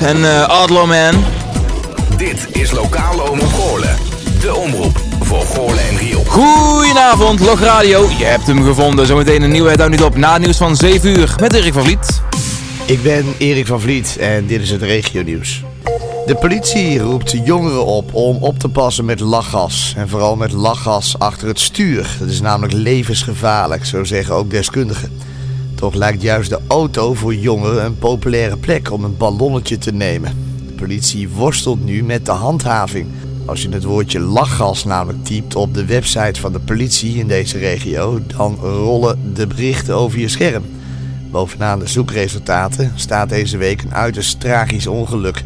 En uh, Outlaw Man. Dit is Lokale Omroep Goorlen. De omroep voor Goorlen en Riel. Goedenavond, Log Radio. Je hebt hem gevonden. Zometeen een nieuwheid houdt niet op na het nieuws van 7 uur met Erik van Vliet. Ik ben Erik van Vliet en dit is het regio nieuws. De politie roept jongeren op om op te passen met lachgas. En vooral met lachgas achter het stuur. Dat is namelijk levensgevaarlijk, zo zeggen ook deskundigen. Toch lijkt juist de auto voor jongeren een populaire plek om een ballonnetje te nemen. De politie worstelt nu met de handhaving. Als je het woordje lachgas namelijk typt op de website van de politie in deze regio, dan rollen de berichten over je scherm. Bovenaan de zoekresultaten staat deze week een uiterst tragisch ongeluk.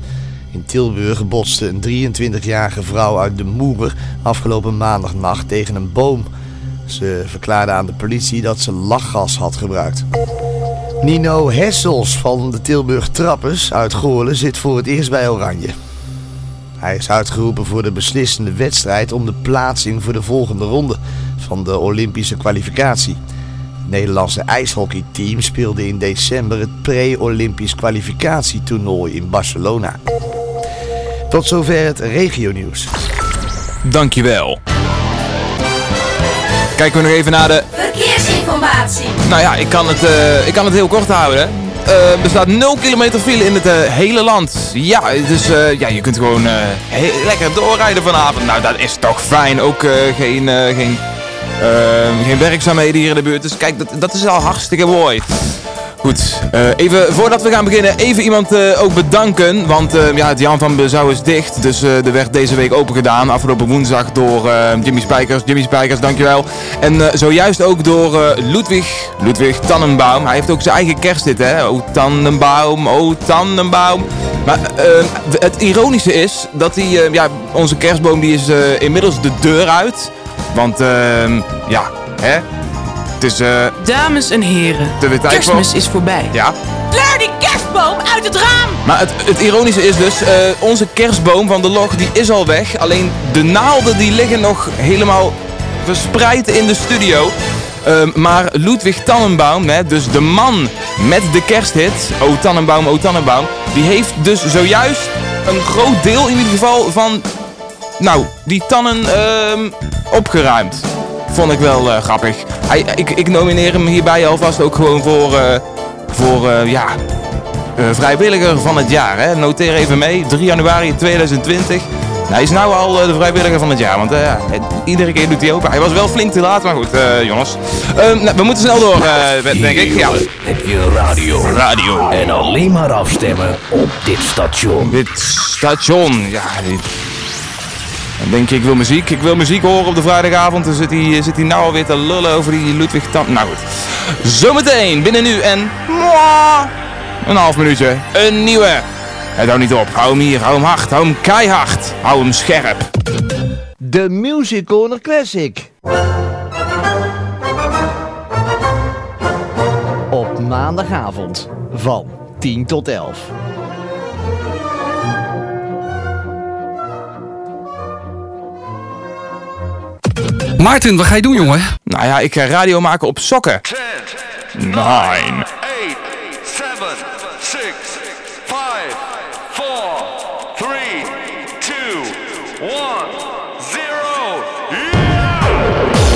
In Tilburg botste een 23-jarige vrouw uit de Moer afgelopen maandagnacht tegen een boom. Ze verklaarde aan de politie dat ze lachgas had gebruikt. Nino Hessels van de Tilburg Trappers uit Goorlen zit voor het eerst bij Oranje. Hij is uitgeroepen voor de beslissende wedstrijd om de plaatsing voor de volgende ronde van de Olympische kwalificatie. Het Nederlandse ijshockeyteam speelde in december het pre-Olympisch kwalificatietoernooi in Barcelona. Tot zover het regionieuws. Dankjewel. Kijken we nog even naar de... Verkeersinformatie. Nou ja, ik kan het, uh, ik kan het heel kort houden. Uh, er staat 0 kilometer file in het uh, hele land. Ja, dus ja, je kunt gewoon lekker doorrijden vanavond. Nou, dat is toch fijn. Ook geen, geen, geen werkzaamheden hier in de buurt. Dus kijk, dat, dat is al hartstikke mooi. Goed, uh, even voordat we gaan beginnen, even iemand uh, ook bedanken. Want uh, ja, het Jan van Bezouw is dicht. Dus er werd deze week open gedaan. Afgelopen woensdag door Jimmy Spijkers. Jimmy Spijkers, dankjewel. En zojuist ook door Ludwig, Ludwig Tannenbaum. Hij heeft ook zijn eigen kersthit, hè. Oh Tannenbaum, oh Tannenbaum. Maar het ironische is dat hij, ja, onze kerstboom die is inmiddels de deur uit. Want ehm, ja, hè. Het is, uh, Dames en heren, de kerstmis is voorbij. Ja. Kleur die kerstboom uit het raam! Maar het, het ironische is dus, uh, onze kerstboom van de log die is al weg. Alleen de naalden die liggen nog helemaal verspreid in de studio. Uh, maar Ludwig Tannenbaum, hè, dus de man met de kersthit, O Tannenbaum, O Tannenbaum, die heeft dus zojuist een groot deel in ieder geval van, nou, die tannen ehm, opgeruimd vond ik wel uh, grappig. Hij, ik, ik nomineer hem hierbij alvast ook gewoon voor, uh, voor uh, ja, vrijwilliger van het jaar. Hè. Noteer even mee, 3 januari 2020. Nou, hij is nou al de vrijwilliger van het jaar, want iedere keer doet hij open. Hij was wel flink te laat, maar goed, jongens. Ehm, nou, we moeten snel door, denk ik. Ja. Heb je radio. Radio. En alleen maar afstemmen op dit station. Dit station, ja, dit... Dan denk je, ik wil muziek. Ik wil muziek horen op de vrijdagavond. Dan zit hij, zit hij nou alweer te lullen over die Ludwig Tam. Nou goed. Zometeen, binnen nu en... Een half minuutje. Een nieuwe. Het hou niet op. Hou hem hier. Hou hem hard. Hou hem keihard. Hou hem scherp. De Music Corner Classic. Op maandagavond van 10 tot 11. Maarten, wat ga je doen, jongen? Nou ja, ik ga radio maken op sokken. 10, 9, 8, 7, 6, 5, 4, 3, 2, 1, 0.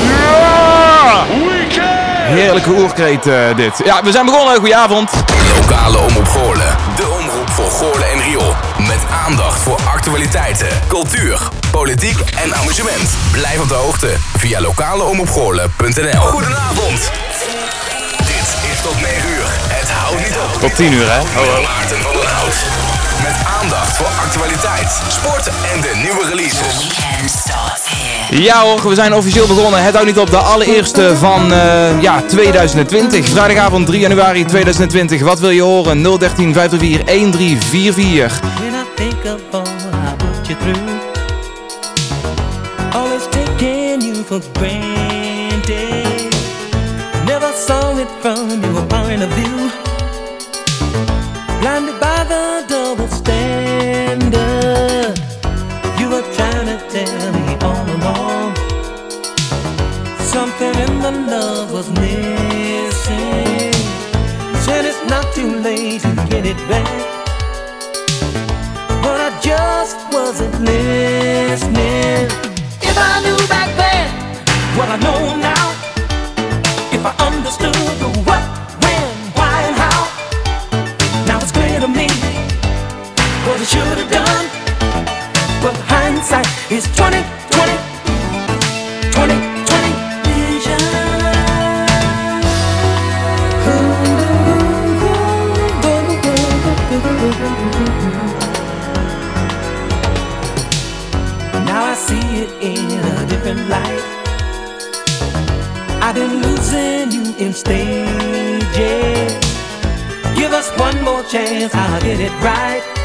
Ja! Heerlijke oerkreet uh, dit. Ja, we zijn begonnen. Goedenavond. Lokale Omroep Goorlen en Riool. Met aandacht voor actualiteiten, cultuur, politiek en amusement. Blijf op de hoogte via lokaleomroepgoorlen.nl Goedenavond. Dit is tot 9 uur. Het houdt niet op. Tot 10 uur, hè? Met Maarten van den Hout. Met aandacht voor actualiteit, sport en de nieuwe releases. Ja hoor, we zijn officieel begonnen. Het houdt niet op de allereerste van uh, ja, 2020. Vrijdagavond 3 januari 2020. Wat wil je horen? 013 504 1344. When I think of all I put you through Always taking you for granted Never saw it from your point of view Blinded by the You were trying to tell me all along. Something in the love was missing. Said it's not too late to get it back. But I just wasn't listening. If I knew back then what I know now, if I understood the I should have done. But hindsight is 20, 20, 20, 20 vision. Now I see it in a different light. I've been losing you in stages. Give us one more chance, I'll get it right.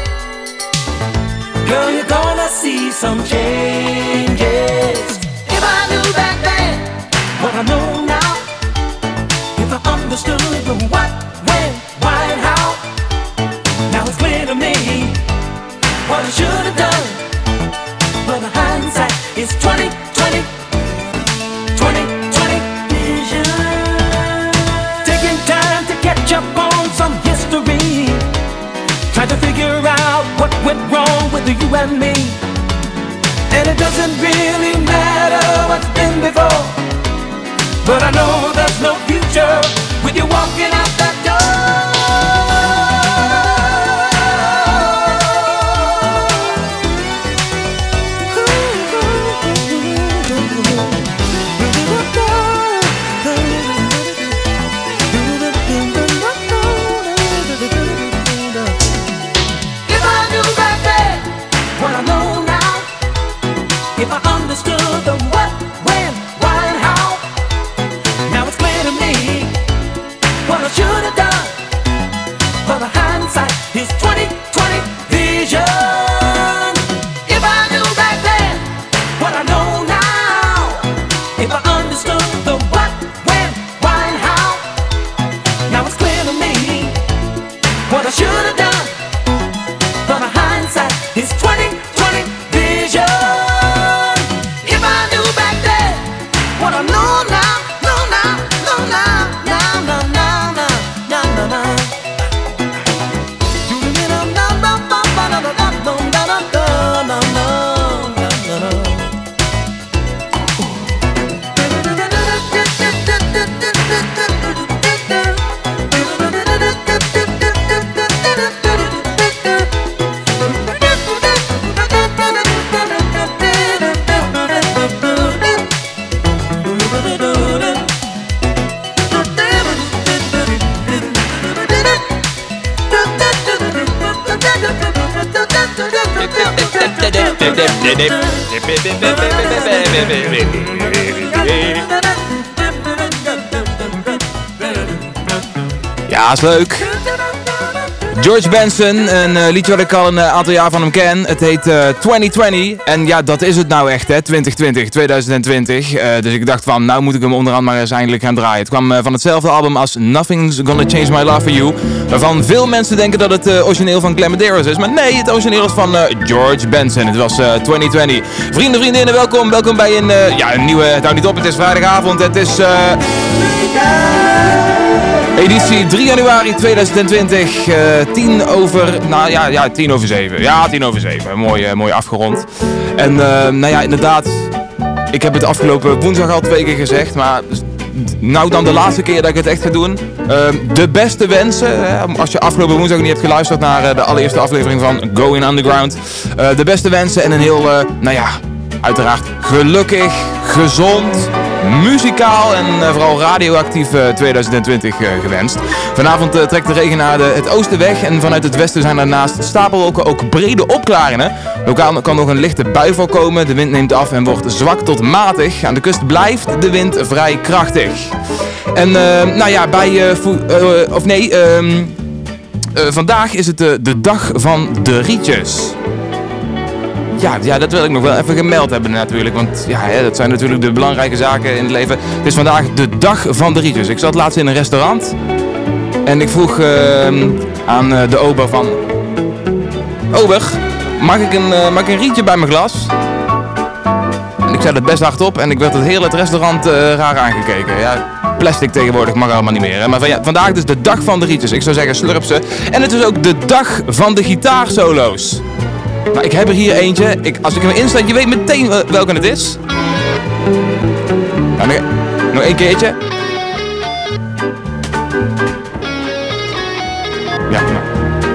Girl, you're gonna see some changes. If I knew back then what I know now, if I understood the what, when, why, and how, now it's clear to me what I should have done. But the hindsight is 20, 20, 20, with you and me. And it doesn't really matter what's been before. But I know there's no future with you walking Benson, een eh, liedje wat ik al een eh, aantal jaar van hem ken. Het heet eh, 2020. En ja, dat is het nou echt, hè. 2020, 2020. Eh, dus ik dacht van, nou moet ik hem onderhand maar eens eindelijk gaan draaien. Het kwam van hetzelfde album als Nothing's Gonna Change My Love For You. Waarvan veel mensen denken dat het origineel van Clemaderos is. Maar nee, het origineel is van George Benson. Het was eh, 2020. Vrienden, vriendinnen, welkom. Welkom bij een, ja, een nieuwe... Het niet op, het is vrijdagavond. Het is... Editie 3 januari 2020, eh 10 over, nou ja, ja, 10 over 7. Ja, 10 over 7. Mooi, eh, mooi afgerond. En eh, nou ja, inderdaad, ik heb het afgelopen woensdag al twee keer gezegd, maar nou dan de laatste keer dat ik het echt ga doen. Ehm, de beste wensen, hè, als je afgelopen woensdag niet hebt geluisterd naar eh, de allereerste aflevering van Going Underground. De beste wensen en een heel, nou ja, uiteraard gelukkig, gezond, muzikaal en eh, vooral radioactief eh, 2020 eh, gewenst. Vanavond eh, trekt de regen naar de, het oosten weg en vanuit het westen zijn er naast stapelwolken ook brede opklaringen. Lokaal kan nog een lichte bui voorkomen, de wind neemt af en wordt zwak tot matig. Aan de kust blijft de wind vrij krachtig. En eh, nou ja, bij, eh, eh, of nee, ehm, eh, vandaag is het de dag van de rietjes. Ja, ja, dat wil ik nog wel even gemeld hebben natuurlijk. Want ja, hè, dat zijn natuurlijk de belangrijke zaken in het leven. Het is vandaag de dag van de rietjes. Ik zat laatst in een restaurant. En ik vroeg ehm, aan eh, de ober van... Ober, mag ik, een, eh, mag ik een rietje bij mijn glas? En ik zei dat best hardop en ik werd het hele het restaurant eh, raar aangekeken. Ja, plastic tegenwoordig mag allemaal niet meer. Hè? Maar van, ja, vandaag dus de dag van de rietjes. Ik zou zeggen slurp ze. En het is ook de dag van de gitaarsolo's. Nou, ik heb er hier eentje. Ik, als ik hem inzet, je weet meteen welke het is. Nog, nog één keertje. Ja, nou.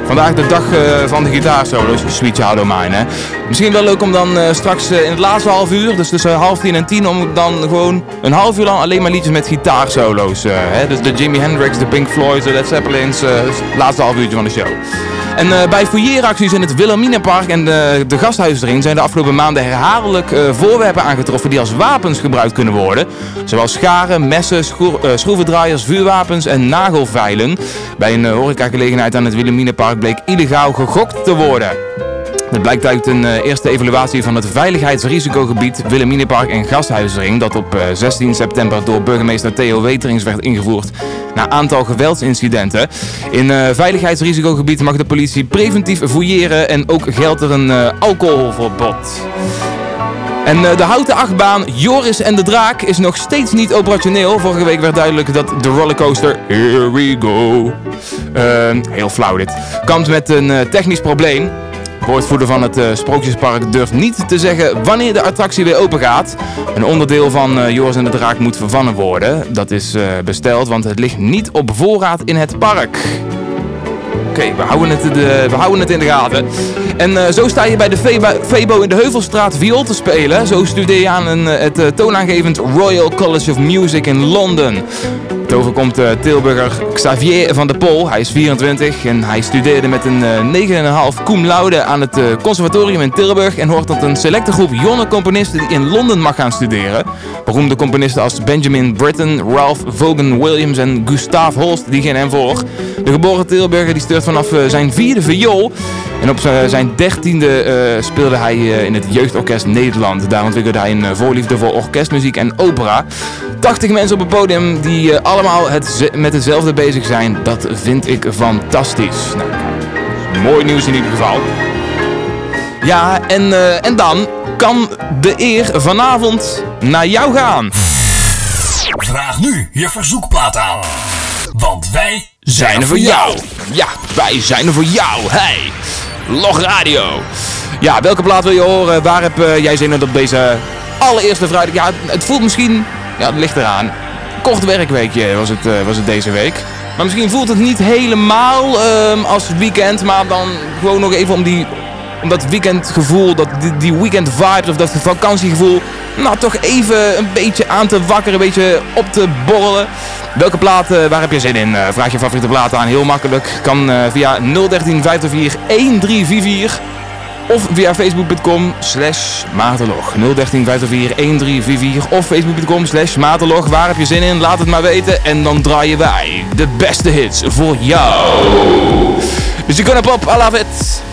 Vandaag de dag uh, van de gitaarsolo's, Sweet Child Mine. Hè. Misschien wel leuk om dan uh, straks uh, in het laatste half uur, dus tussen half tien en tien, om dan gewoon een half uur lang alleen maar liedjes met gitaarsolo's. hè. Dus de Jimi Hendrix, de Pink Floyd, de Led Zeppelins, het laatste half uurtje van de show. En uh, bij fouilleeracties in het Wilhelminapark en de, de zijn de afgelopen maanden herhaaldelijk voorwerpen aangetroffen die als wapens gebruikt kunnen worden. Zoals scharen, messen, schroe schroevendraaiers, vuurwapens en nagelveilen. Bij een horecagelegenheid aan het Wilhelminapark bleek illegaal gegokt te worden. Het blijkt uit een uh, eerste evaluatie van het veiligheidsrisicogebied Wilhelminapark en Gasthuisring dat op uh, 16 september door burgemeester Theo Weterings werd ingevoerd na aantal geweldsincidenten. In uh, veiligheidsrisicogebied mag de politie preventief fouilleren en ook geldt er een alcoholverbod. En de houten achtbaan Joris en de Draak is nog steeds niet operationeel. Vorige week werd duidelijk dat de rollercoaster Here We Go, heel flauw dit, kampt met een technisch probleem. Woordvoerder van het uh, Sprookjespark durft niet te zeggen wanneer de attractie weer open gaat. Een onderdeel van uh, Joris en de Draak moet vervangen worden. Dat is uh, besteld, want het ligt niet op voorraad in het park. Oké, we, houden het de, we houden het in de gaten. En zo sta je bij de Febo in de Heuvelstraat viool te spelen. Zo studeer je aan een, het toonaangevend Royal College of Music in Londen. Het overkomt uh, Tilburger Xavier van der Pol. Hij is 24 en hij studeerde met een uh, 9,5 cum laude aan het uh, conservatorium in Tilburg. En hoort tot een selecte groep jonge componisten die in Londen mag gaan studeren. Beroemde componisten als Benjamin Britten, Ralph Vaughan Williams en Gustav Holst die gaan hem voor. De geboren Tilburger die stuurt vanaf zijn vierde viool. En op zijn dertiende uh, speelde hij uh, in het Jeugdorkest Nederland. Daar ontwikkelde hij een voorliefde voor orkestmuziek en opera. 80 mensen op het podium die allemaal het met hetzelfde bezig zijn. Dat vind ik fantastisch. Nou, mooi nieuws in ieder geval. Ja, en, en dan kan de eer vanavond naar jou gaan. Vraag nu je verzoekplaat aan. Want wij zijn er voor jou. Ja, wij zijn er voor jou. Hey. Log Radio. Ja, welke plaat wil je horen? Waar heb uh, jij zin in op deze allereerste vrijdag? Ja, het voelt misschien... Ja, het ligt eraan. Kort werkweekje was het, uh, was het deze week. Maar misschien voelt het niet helemaal um, als weekend. Maar dan gewoon nog even om, die, om dat weekendgevoel, dat, die, die weekend vibes of dat vakantiegevoel... Nou, toch even een beetje aan te wakkeren, een beetje op te borrelen. Welke plaat, uh, waar heb je zin in? Uh, vraag je favoriete plaat aan, heel makkelijk. Kan uh, via 013 504 1344 of via facebook.com slash maartelog. 013 504 1344 of facebook.com slash maartelog. Waar heb je zin in? Laat het maar weten en dan draaien wij de beste hits voor jou. Dus je op, I love it.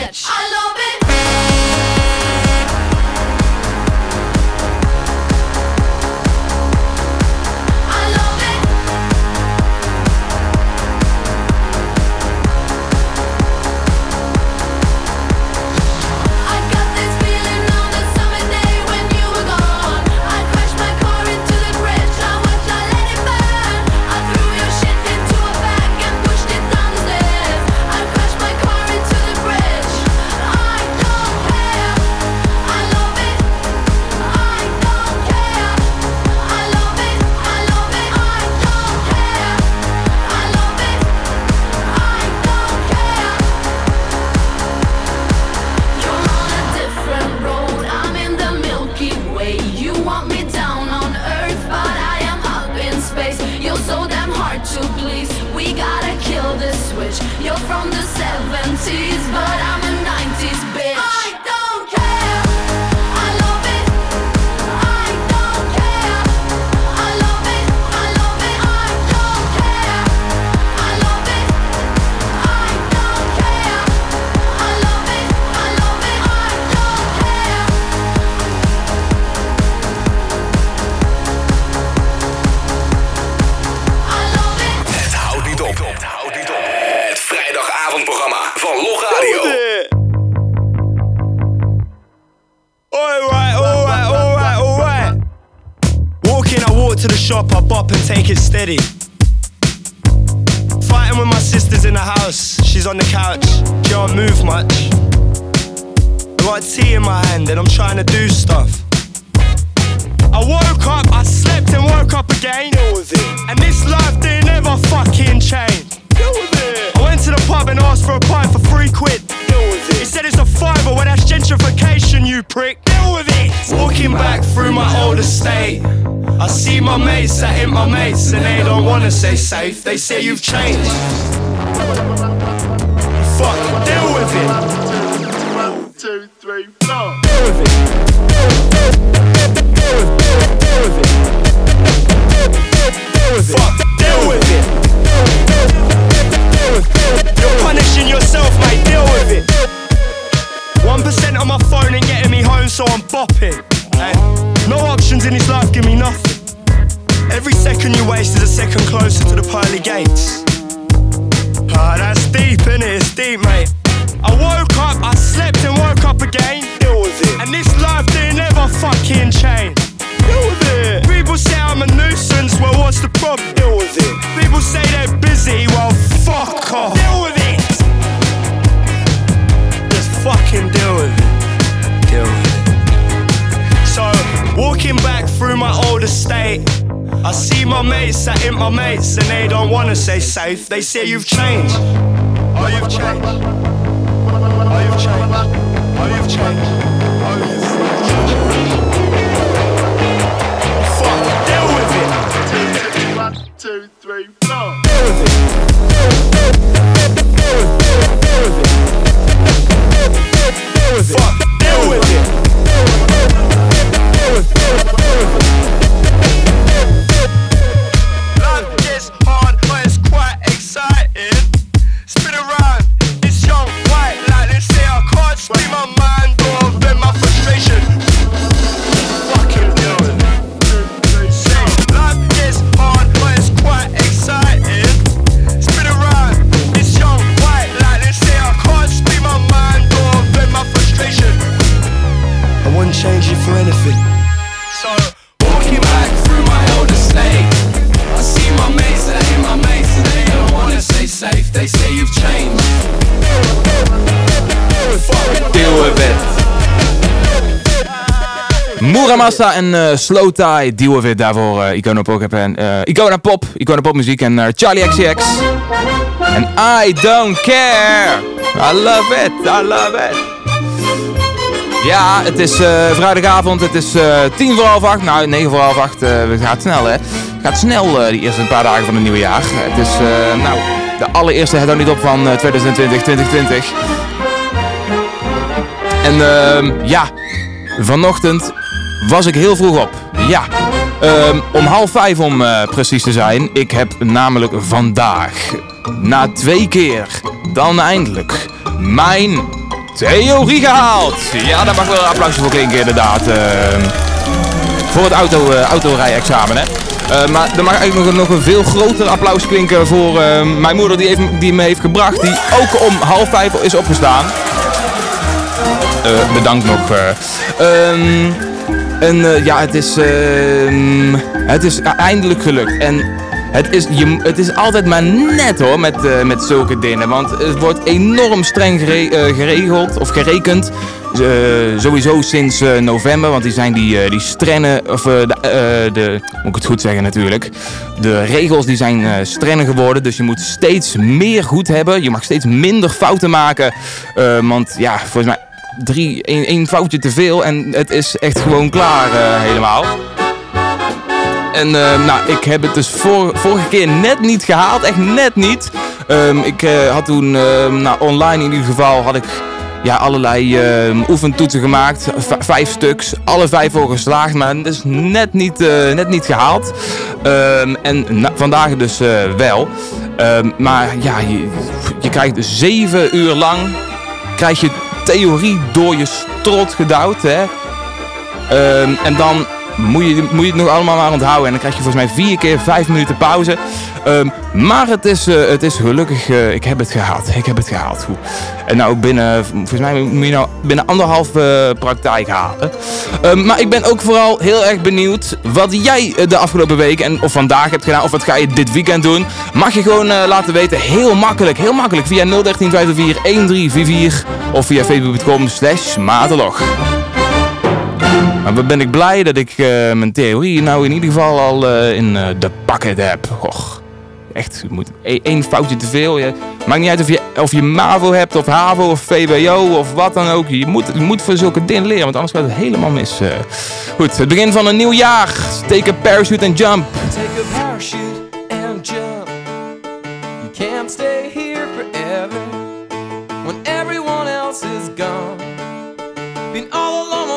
Say you've say. They say you've En eh Slow Tie, with it. Daarvoor eh Icona Pop en eh Icona Pop, Icona Pop muziek en Charlie XCX. En I don't care. I love it, I love it. Ja, het is vrijdagavond, het is tien voor half acht. Nou, negen voor half acht. het gaat snel, hè? Het gaat snel, die eerste paar dagen van het nieuwe jaar. Het is, nou, de allereerste het niet op van eh, 2020, 2020. En ehm, ja, vanochtend was ik heel vroeg op. Ja, ehm, om half vijf om eh, precies te zijn. Ik heb namelijk vandaag, na twee keer, dan eindelijk, mijn theorie gehaald. Ja, daar mag wel een applausje voor klinken inderdaad. ehm, voor het auto, eh, autorijexamen, hè. Eh, maar er mag eigenlijk nog, nog een veel groter applaus klinken voor eh, mijn moeder die, die me heeft gebracht. Die ook om half vijf is opgestaan. Bedankt nog. En eh, ja, het is, ehm, het is eindelijk gelukt. En het is, je, het is altijd maar net hoor met, eh, met zulke dingen. Want het wordt enorm streng eh, geregeld of gerekend. Sowieso sinds november, want die zijn die, die strenge, of de, de, moet ik het goed zeggen natuurlijk. De regels die zijn strenger geworden, dus je moet steeds meer goed hebben. Je mag steeds minder fouten maken. Want ja, volgens mij drie, één, één foutje te veel en het is echt gewoon klaar eh, helemaal. En eh, nou, ik heb het dus vor- vorige keer net niet gehaald, echt net niet. Ehm, ik eh, had toen, ehm, nou online in ieder geval, had ik ja, allerlei ehm, oefentoetsen gemaakt. Vijf stuks, alle vijf voor geslaagd, maar het is net niet, net niet gehaald. En na- vandaag dus wel. Maar ja, je, je krijgt zeven uur lang krijg je theorie door je strot gedouwd. Hè? Ehm, en dan moet je, moet je het nog allemaal maar onthouden. En dan krijg je volgens mij vier keer vijf minuten pauze. Ehm, maar het is, eh, het is gelukkig, eh, ik heb het gehaald. Ik heb het gehaald. Goed. En nou binnen, volgens mij moet je nou binnen anderhalf eh, praktijk halen. Ehm, maar ik ben ook vooral heel erg benieuwd wat jij de afgelopen weken en of vandaag hebt gedaan. Of wat ga je dit weekend doen. Mag je gewoon laten weten. Heel makkelijk, heel makkelijk. Via 013 504 1344 of via facebook.com slash matelog. Maar wat ben ik blij dat ik mijn theorie nou in ieder geval al in de pakket heb. Och echt, je moet e- één foutje te veel. Je, maakt niet uit of je, of je MAVO hebt, of HAVO, of VWO, of wat dan ook. Je moet, je moet voor zulke dingen leren, want anders gaat het helemaal mis. Goed, het begin van een nieuw jaar. Take a parachute and jump. Take a parachute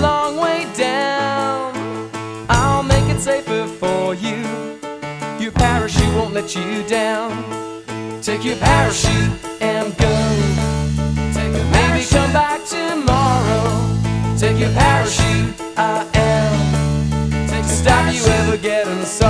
Long way down. I'll make it safer for you Your parachute won't let you down. Take your parachute and go. Take a Maybe come back tomorrow. Take your parachute, I am. Take to stop you ever getting sorrow.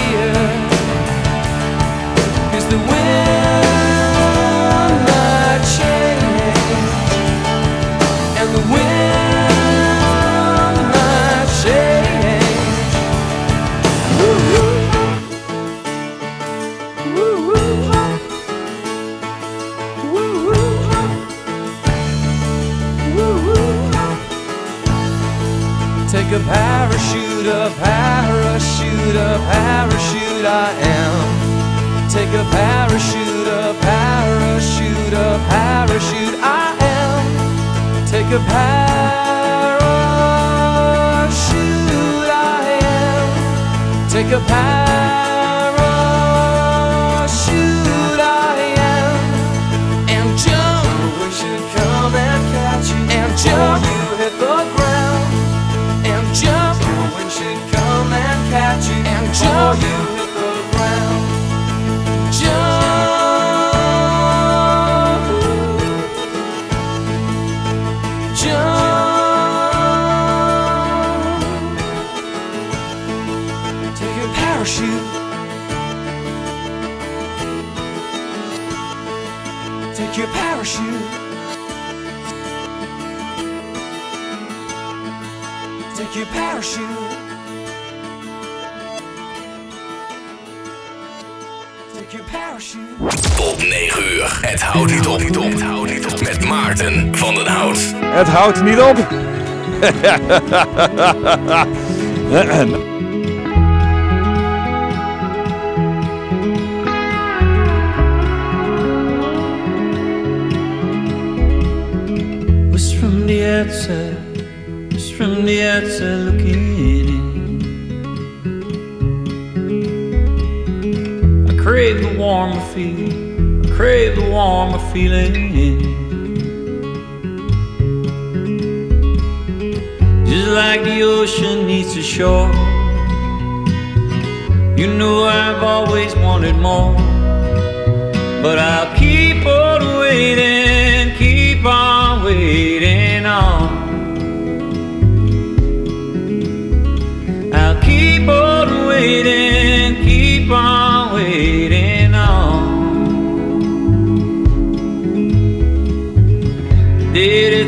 Parachute, a parachute, a parachute I am. Take a parachute, a parachute, a parachute I am. Take a parachute I am. Take a parachute I am. And jump, we should come and catch you. And jump, and jump you hit the ground. Jump, jump. Take your parachute. Take your parachute. take your parachute. tot 9 uur. Het houdt niet op. Het houdt niet op. Met Maarten van den Hout. Het houdt niet op. was from the outside, was from the outside looking in. I crave the warm feeling. Crave the warmer feeling. Just like the ocean needs the shore. You know I've always wanted more. But I'll keep on waiting, keep on waiting on. I'll keep on waiting, keep on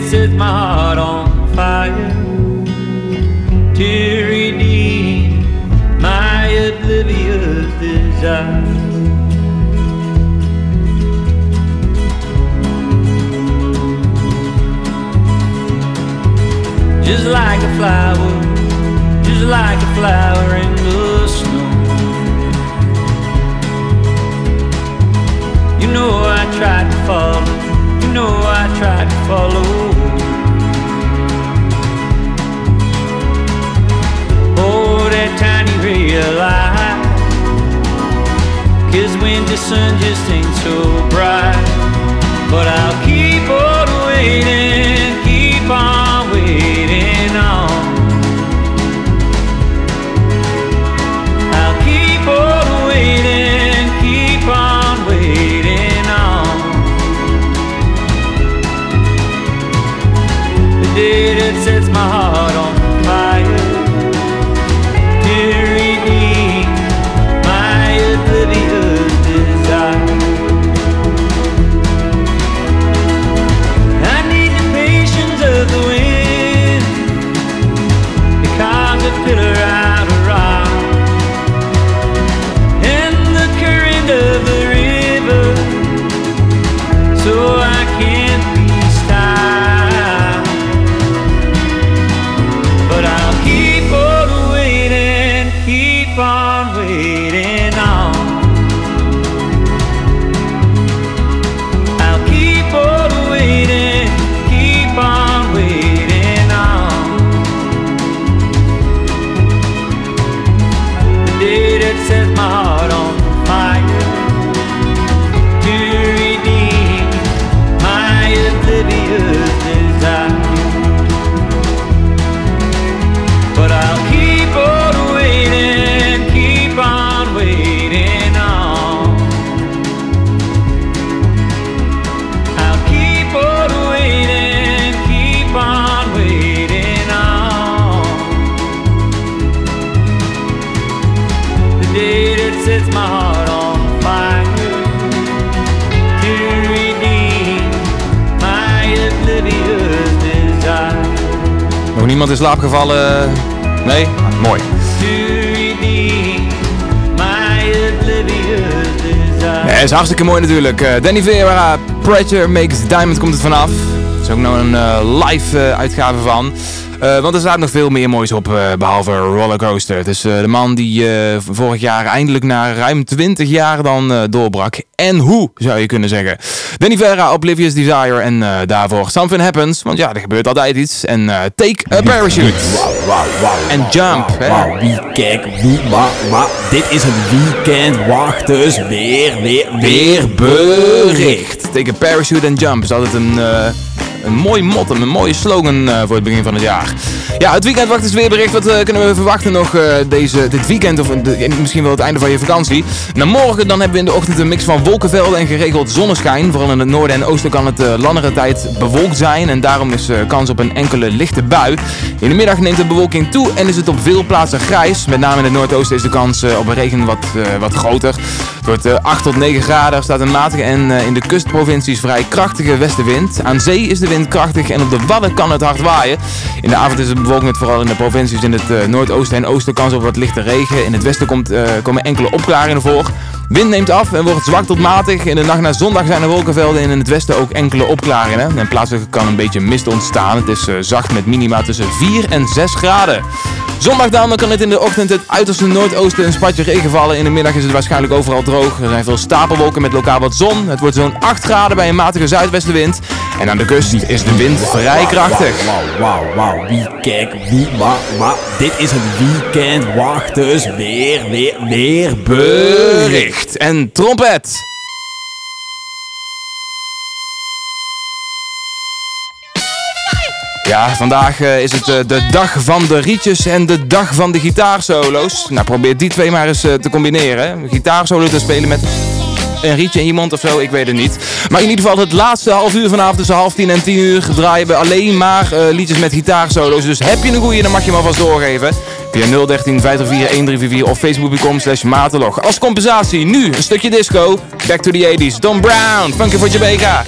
set my heart on fire to redeem my oblivious desire? just like a flower, just like a flower in the snow. You know I tried to follow, know I tried to follow. Oh, that tiny of light. Cause winter sun just ain't so bright. But I'll keep on waiting, my heart niemand in slaap gevallen? Nee? Mooi. Nee, is hartstikke mooi natuurlijk. Eh, Danny Vera, Pressure Makes Diamond komt het vanaf. Er is ook nog een eh, live eh, uitgave van. Eh, want er staat nog veel meer moois op, eh, behalve Rollercoaster. Is eh, de man die vorig jaar eindelijk na ruim 20 jaar dan doorbrak. En hoe, zou je kunnen zeggen. Danny Vera, Oblivious Desire en daarvoor Something Happens. Want ja, er gebeurt altijd iets. En Take a Parachute. En Jump. hè. Wie, kijk, wie, wa, wa, dit is het weekend. Wacht dus weer, weer, weer bericht. Take a Parachute and Jump is altijd een, een mooi motto, een mooie slogan voor het begin van het jaar. Ja, het weekend wacht is weer bericht. Wat eh, kunnen we verwachten nog eh, deze, dit weekend of de- misschien wel het einde van je vakantie? Na morgen dan hebben we in de ochtend een mix van wolkenvelden en geregeld zonneschijn. Vooral in het noorden en oosten kan het eh, langere tijd bewolkt zijn en daarom is eh, kans op een enkele lichte bui. In de middag neemt de bewolking toe en is het op veel plaatsen grijs. Met name in het noordoosten is de kans eh, op een regen wat, eh, wat groter. Het wordt eh, 8 tot 9 graden, er staat een matige en eh, in de kustprovincies vrij krachtige westenwind. Aan zee is de wind krachtig en op de Wadden kan het hard waaien. De avond is het bewolkt met vooral in de provincies in het eh, noordoosten en oosten kans op wat lichte regen. In het westen komt, eh, komen enkele opklaringen voor. Wind neemt af en wordt zwak tot matig. In de nacht naar zondag zijn er wolkenvelden en in het westen ook enkele opklaringen. En plaatselijk kan een beetje mist ontstaan. Het is eh, zacht met minima tussen 4 en 6 graden. Zondag dan, kan het in de ochtend het uiterste noordoosten een spatje regen vallen. In de middag is het waarschijnlijk overal droog. Er zijn veel stapelwolken met lokaal wat zon. Het wordt zo'n 8 graden bij een matige zuidwestenwind. En aan de kust is de wind vrij krachtig. Wauw, wauw, wauw. Wie, kijk, wie, wa, wa. Dit is het weekend wachters weer, weer, weer bericht. En trompet. Ja, vandaag eh, is het eh, de dag van de rietjes en de dag van de gitaarsolo's. Nou, probeer die twee maar eens eh, te combineren. Gitaarsolo te spelen met een rietje in je mond of zo, ik weet het niet. Maar in ieder geval het laatste half uur vanavond tussen half tien en tien uur draaien we alleen maar eh, liedjes met gitaarsolo's. Dus heb je een goeie, dan mag je hem alvast doorgeven. Via 013 504 1344 of facebook.com slash matelog. Als compensatie nu een stukje disco. Back to the 80s. Don Brown, Funky for Jamaica.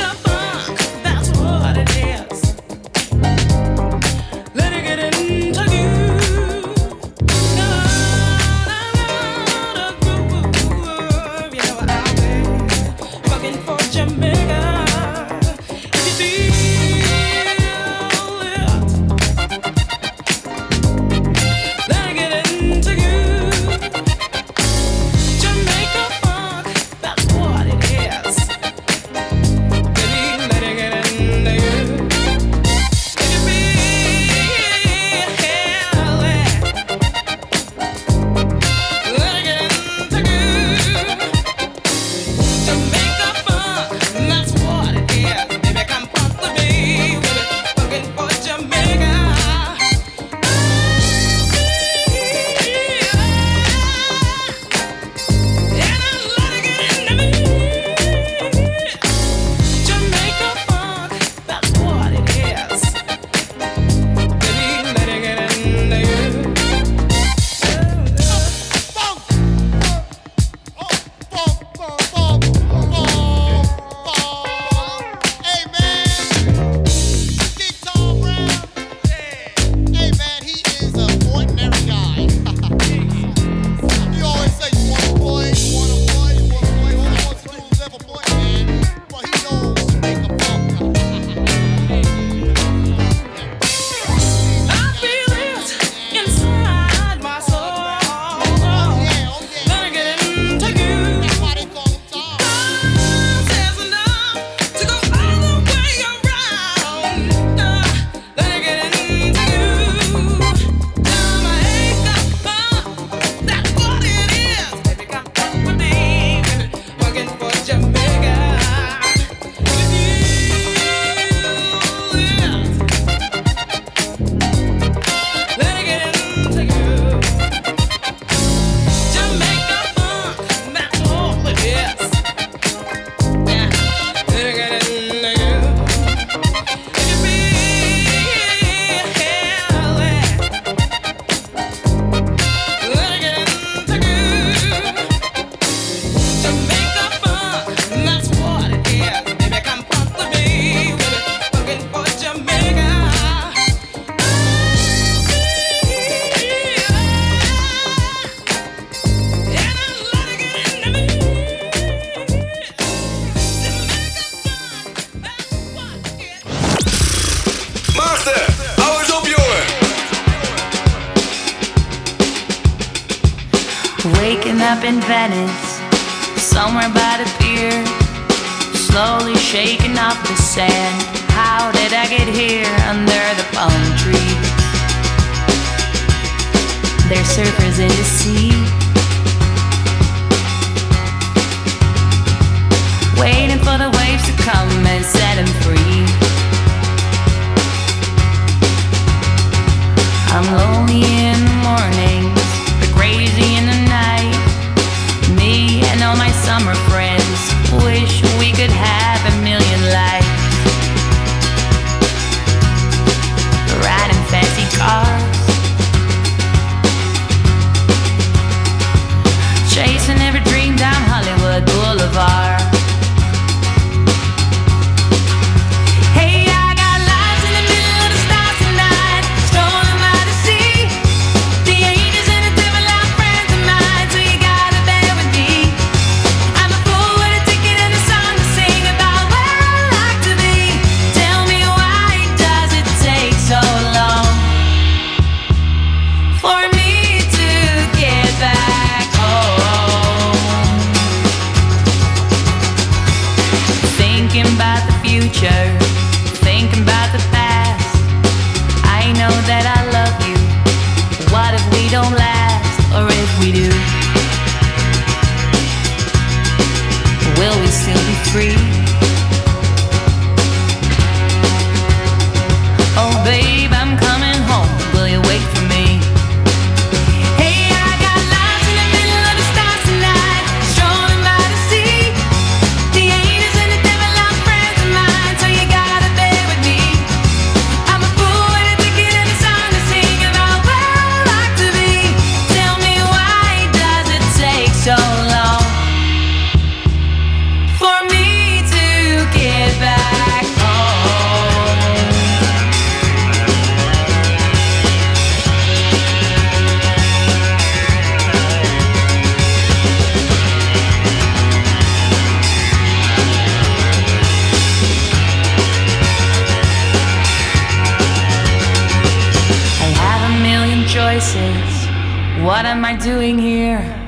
What am I doing here?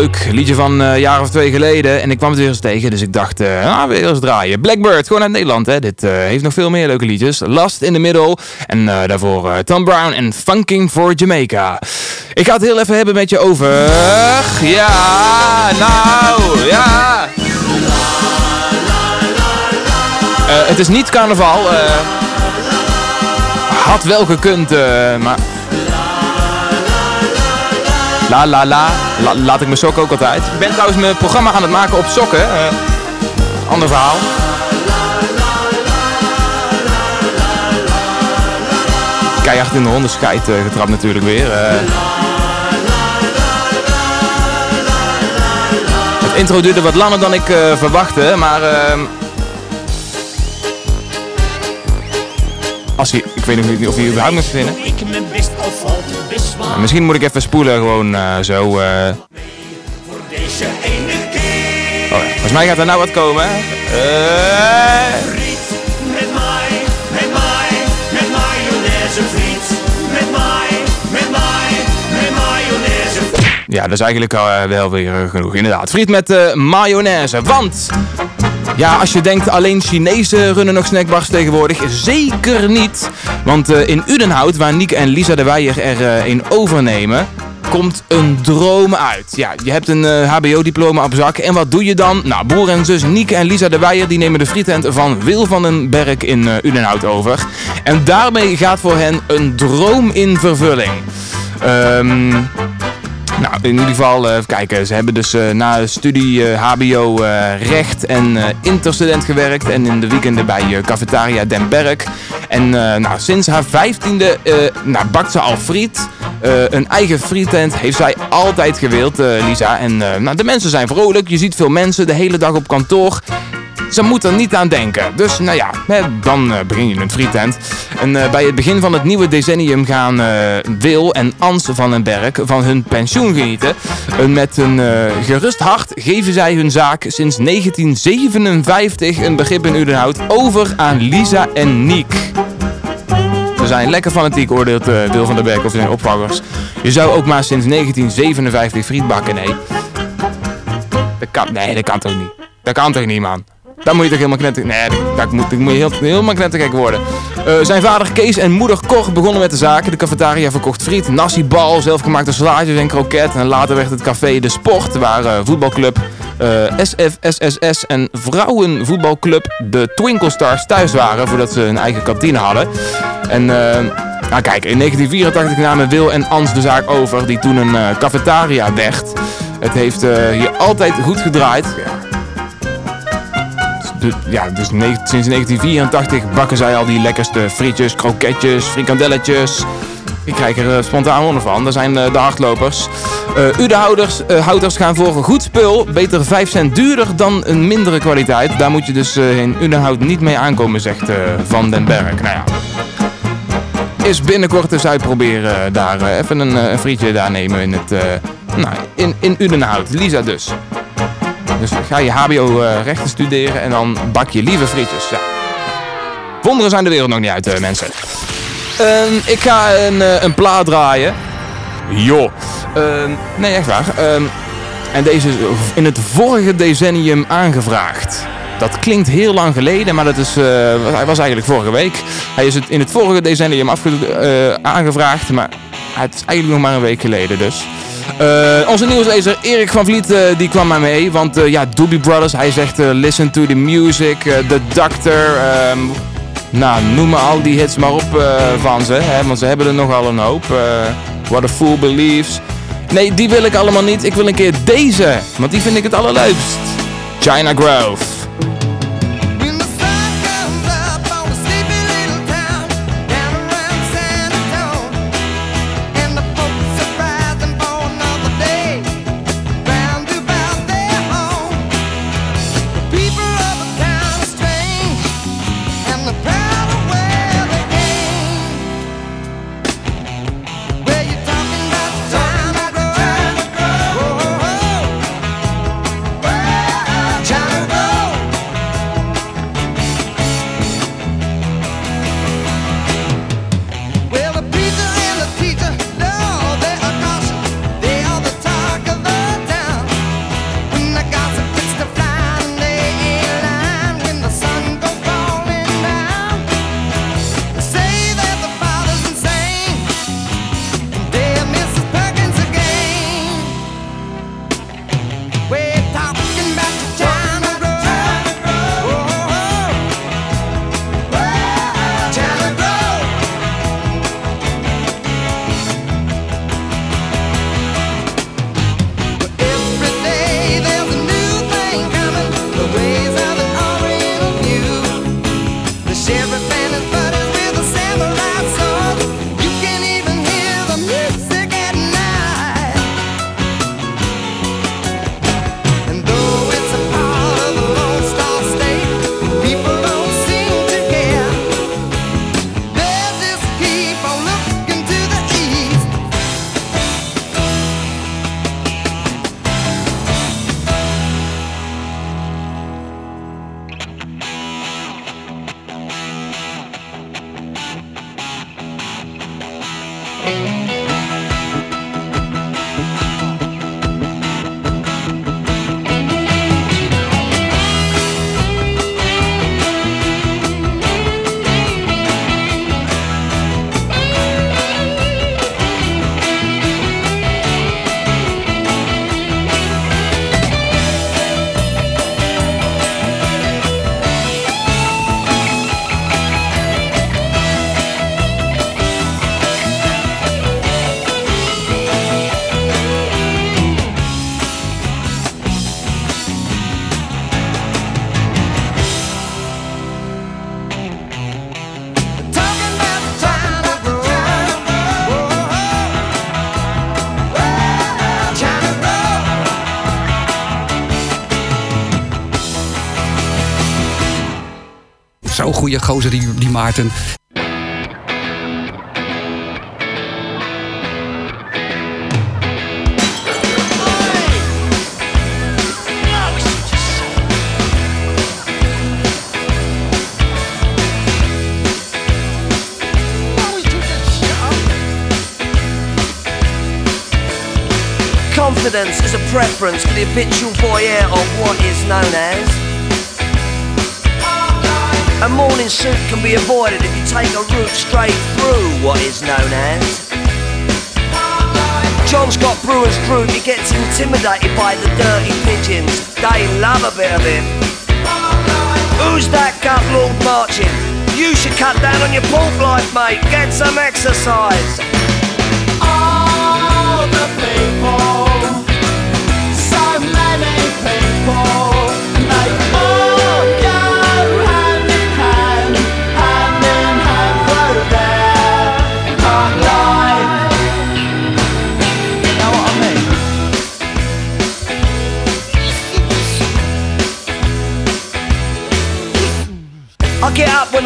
Leuk. Liedje van eh, een jaar of twee geleden. En ik kwam het weer eens tegen, dus ik dacht, ah, weer eens draaien. Blackbird, gewoon uit Nederland, hè. Dit eh, heeft nog veel meer leuke liedjes. Last in the Middle. En daarvoor Tom Brown en Funking for Jamaica. Ik ga het heel even hebben met je over... Ja, nou, ja. Het is niet carnaval. had wel gekund, maar... La la la. La- laat ik mijn sokken ook altijd. Ik ben trouwens mijn programma aan het maken op sokken. eh, ander verhaal. Keihard in de hondenscheid eh, getrapt natuurlijk weer. eh. Het intro duurde wat langer dan ik eh, verwachtte, maar... als je, ik weet nog niet of je überhaupt moet vinden. Nou, misschien moet ik even spoelen, gewoon eh, zo. eh. Oh, ja. Volgens mij gaat er nou wat komen. hè? Met mij, met mij, met mayonaise friet. Met mij, met mij, met mayonaise Ja, dat is eigenlijk al, wel weer genoeg. Inderdaad, friet met mayonaise. Want, ja, als je denkt alleen Chinezen runnen nog snackbars tegenwoordig, zeker niet. Want eh, in Udenhout, waar Niek en Lisa de Weijer er eh, een overnemen, komt een droom uit. Ja, je hebt een eh, hbo-diploma op zak. En wat doe je dan? Nou, broer en zus Nieke en Lisa de Weijer, die nemen de frietent van Wil van den Berg in eh, Udenhout over. En daarmee gaat voor hen een droom in vervulling. Ehm... Nou, in ieder geval, eh, even kijken. Ze hebben dus eh, na studie eh, HBO recht en interstudent gewerkt. En in de weekenden bij Cafetaria Den Berg. En nou, sinds haar vijftiende nou, bakt ze al friet. Een eigen frietent heeft zij altijd gewild, Lisa. En nou, de mensen zijn vrolijk. Je ziet veel mensen de hele dag op kantoor. Ze moet er niet aan denken. Dus nou ja, dan eh, begin je een frietent. En eh, bij het begin van het nieuwe decennium gaan eh, Wil en Ans van den Berg van hun pensioen genieten. En met een gerust hart geven zij hun zaak sinds 1957, een begrip in Udenhout, over aan Lisa en Niek. Ze zijn lekker fanatiek, oordeelt Wil van den Berg over zijn opvangers. Je zou ook maar sinds 1957 friet bakken, nee. Dat kan, nee, dat kan toch niet? Dat kan toch niet, man? Dan moet je toch helemaal knetter... Nee, dat moet, moet je heel, helemaal knettergek worden. Eh, zijn vader Kees en moeder Cor begonnen met de zaken. De cafetaria verkocht friet, nasi-bal, zelfgemaakte salaatjes en kroket. En later werd het café De Sport, waar eh, voetbalclub eh, SFSSS en vrouwenvoetbalclub de Twinkle Stars thuis waren... voordat ze een eigen kantine hadden. En... nou kijk, in 1984 namen Wil en Ans de zaak over, die toen een cafetaria werd. Het heeft eh, hier altijd goed gedraaid. Ja. Dus, sinds 1984 bakken zij al die lekkerste frietjes, kroketjes, frikandelletjes. Ik krijg er eh, spontaan onder van. Dat zijn eh, de hardlopers. Eh Udehouders eh, houders gaan voor een goed spul. Beter 5 cent duurder dan een mindere kwaliteit. Daar moet je dus in Udenhout niet mee aankomen, zegt Van den Berg. Nou ja. Is binnenkort eens uitproberen daar even een, frietje daar nemen in het... nou, in, in Udenhout. Lisa dus. Dus ga je HBO eh, rechten studeren en dan bak je lieve frietjes. Ja. Wonderen zijn de wereld nog niet uit, eh, mensen. Ehm, ik ga een, eh, een plaat draaien. Joh. Ehm, nee, echt waar. Ehm, en deze is in het vorige decennium aangevraagd. Dat klinkt heel lang geleden, maar dat is, hij was eigenlijk vorige week. Hij is het in het vorige decennium aangevraagd, maar het is eigenlijk nog maar een week geleden dus. Eh, onze nieuwslezer Erik van Vliet eh, die kwam maar mee, want eh, ja, Doobie Brothers, hij zegt listen to the music, The Doctor, ehm, nou noem maar al die hits maar op van ze, hè, want ze hebben er nogal een hoop. What a Fool Believes. Nee, die wil ik allemaal niet, ik wil een keer deze, want die vind ik het allerleukst. China Grove. Goede gozer, die, die Maarten. Confidence is a preference for the habitual voyeur of what is known as. A morning suit can be avoided if you take a route straight through what is known as. John Scott Brewer's group, he gets intimidated by the dirty pigeons. They love a bit of him. Who's that gut lord marching? You should cut down on your pork life, mate. Get some exercise. All the people, so many people,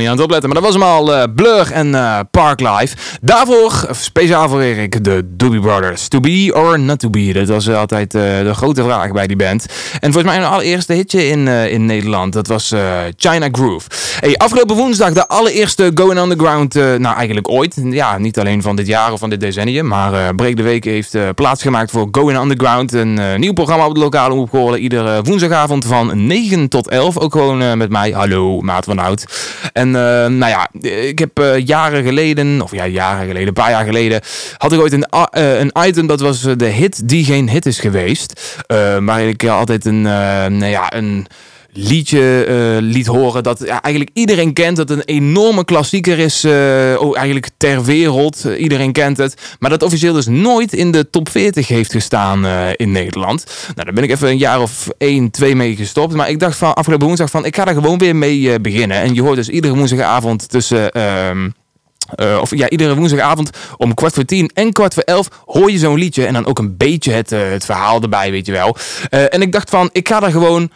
niet aan het opletten, maar dat was hem al. eh, Blur en eh, Park Life. Daarvoor, eh, speciaal voor Erik, de Doobie Brothers. To be or not to be? Dat was eh, altijd eh, de grote vraag bij die band. En volgens mij een allereerste hitje in, eh, in Nederland. Dat was eh, China Groove. Hey, afgelopen woensdag de allereerste Going Underground, eh, nou eigenlijk ooit. Ja, niet alleen van dit jaar of van dit decennium. Maar eh Breek de Week heeft eh, plaatsgemaakt voor Going Underground. Een eh, nieuw programma op de lokale omroep. Iedere woensdagavond van 9 tot 11. Ook gewoon eh, met mij. Hallo, Maat van Hout. En eh, nou ja, ik heb eh, jaren geleden, of ja, jaren geleden, een paar jaar geleden, had ik ooit een, eh, een item dat was de hit die geen hit is geweest. Waar ik eh, altijd een, nou ja, een liedje eh, liet horen dat eigenlijk iedereen kent. Dat een enorme klassieker is, eh, oh, eigenlijk ter wereld. Eh, iedereen kent het. Maar dat officieel dus nooit in de top 40 heeft gestaan in Nederland. Nou, daar ben ik even een jaar of één, twee mee gestopt. Maar ik dacht van afgelopen woensdag van ik ga er gewoon weer mee beginnen. En je hoort dus iedere woensdagavond tussen... eh, of ja, iedere woensdagavond om kwart voor tien en kwart voor elf hoor je zo'n liedje. En dan ook een beetje het, het verhaal erbij, weet je wel. En ik dacht van, ik ga er gewoon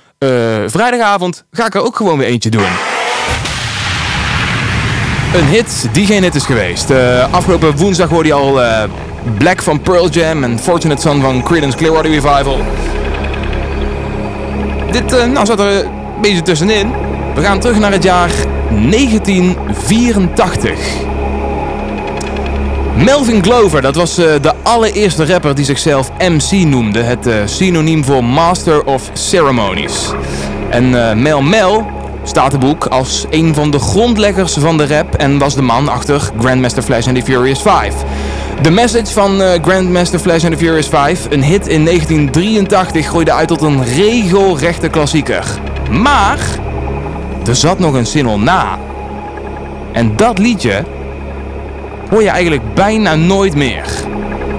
vrijdagavond, ga ik er ook gewoon weer eentje doen. Een hit die geen hit is geweest. Eh, afgelopen woensdag hoorde je al eh, Black van Pearl Jam en Fortunate Son van Creedence Clearwater Revival. Dit eh, nou, zat er een beetje tussenin. We gaan terug naar het jaar 1984. Melvin Glover, dat was eh, de allereerste rapper die zichzelf MC noemde. Het eh, synoniem voor Master of Ceremonies. En eh, Mel Mel staat het boek als een van de grondleggers van de rap en was de man achter Grandmaster Flash and the Furious 5. De message van Grandmaster Flash and the Furious 5, een hit in 1983, groeide uit tot een regelrechte klassieker. Maar er zat nog een single na. En dat liedje hoor je eigenlijk bijna nooit meer.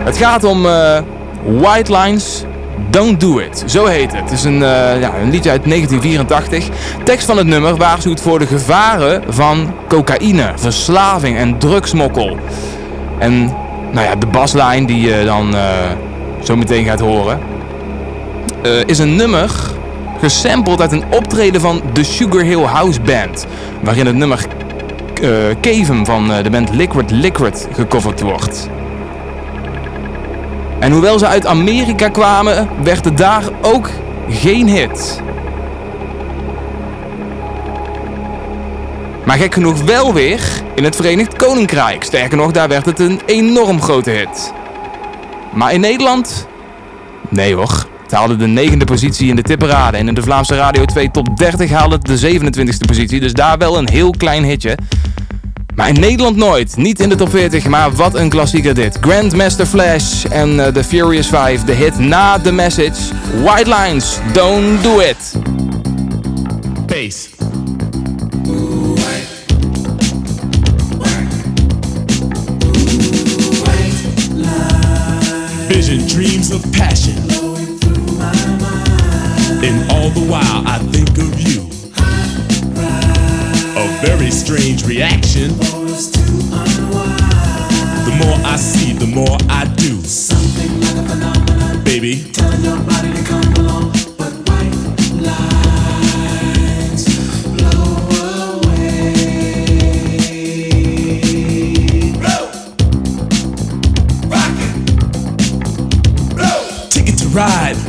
Het gaat om eh, White Lines, Don't Do It. Zo heet het. Het is een, eh, ja, een liedje uit 1984. Tekst van het nummer waarschuwt voor de gevaren van cocaïne, verslaving en drugsmokkel. En nou ja, de baslijn die je dan eh, zo meteen gaat horen, is een nummer gesampled uit een optreden van de Sugar Hill House Band. Waarin het nummer Caven van eh, de band Liquid Liquid gecoverd wordt. En hoewel ze uit Amerika kwamen, werd het daar ook geen hit. Maar gek genoeg wel weer in het Verenigd Koninkrijk. Sterker nog, daar werd het een enorm grote hit. Maar in Nederland? Nee hoor. Het haalde de negende positie in de tipperade. En in de Vlaamse Radio 2 Top 30 haalde het de 27e positie. Dus daar wel een heel klein hitje. Maar in Nederland nooit. Niet in de top 40, maar wat een klassieker dit. Grandmaster Flash en eh, The Furious 5. De hit na The Message. White Lines, Don't Do It. Bass. Vision, dreams of passion. And all the while I think of you. A very strange reaction. The more I see, the more I do. Something like a phenomenon. Baby. Telling your body to come along, but white blow away. Ticket to ride,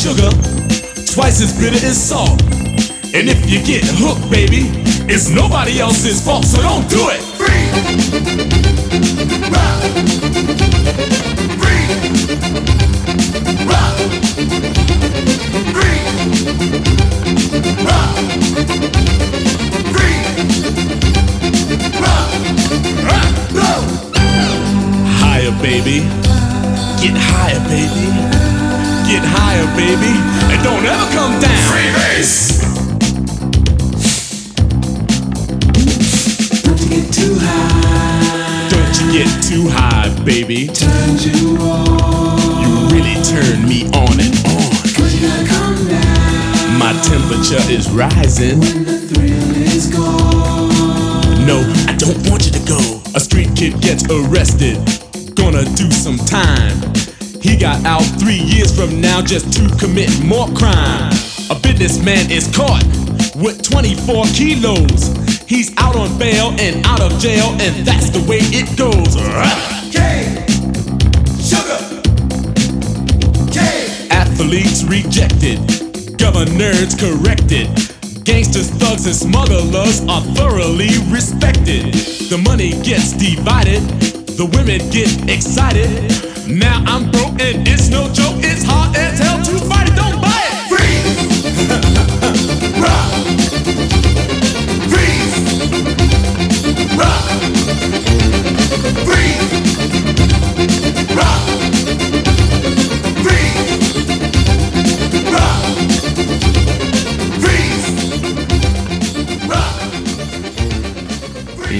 Sugar, twice as bitter as salt. And if you get hooked, baby, it's nobody else's fault, so don't do it. Higher, from now just to commit more crime. A businessman is caught with 24 kilos. He's out on bail and out of jail, and that's the way it goes. K, sugar, K. Athletes rejected, governors corrected. Gangsters, thugs, and smugglers are thoroughly respected. The money gets divided, the women get excited. Now I'm broke and it's no joke. It's hard as hell to fight it. Don't buy it. Freeze. Rock. Freeze. Rock. Freeze.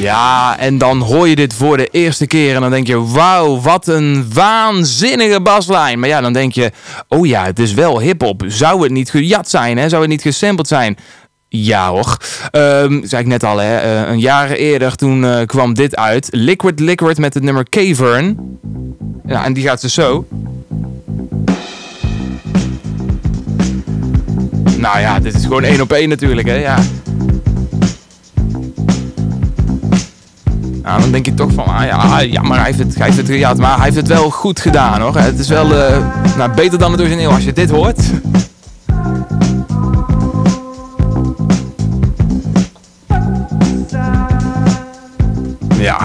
Ja, en dan hoor je dit voor de eerste keer en dan denk je, wauw, wat een waanzinnige baslijn. Maar ja, dan denk je, oh ja, het is wel hip-hop. Zou het niet gejat zijn, hè? Zou het niet gesampled zijn? Ja hoor. Ehm zei ik net al, hè. eh, een jaar eerder toen eh, kwam dit uit. Liquid Liquid met het nummer Cavern. Ja, en die gaat dus zo. Nou ja, dit is gewoon één op één natuurlijk, hè. Ja. Dan denk je toch van, ah ja, ja maar hij heeft het, hij heeft het. Maar hij heeft het wel goed gedaan hoor. Het is wel eh, nou, beter dan het origineel als je dit hoort.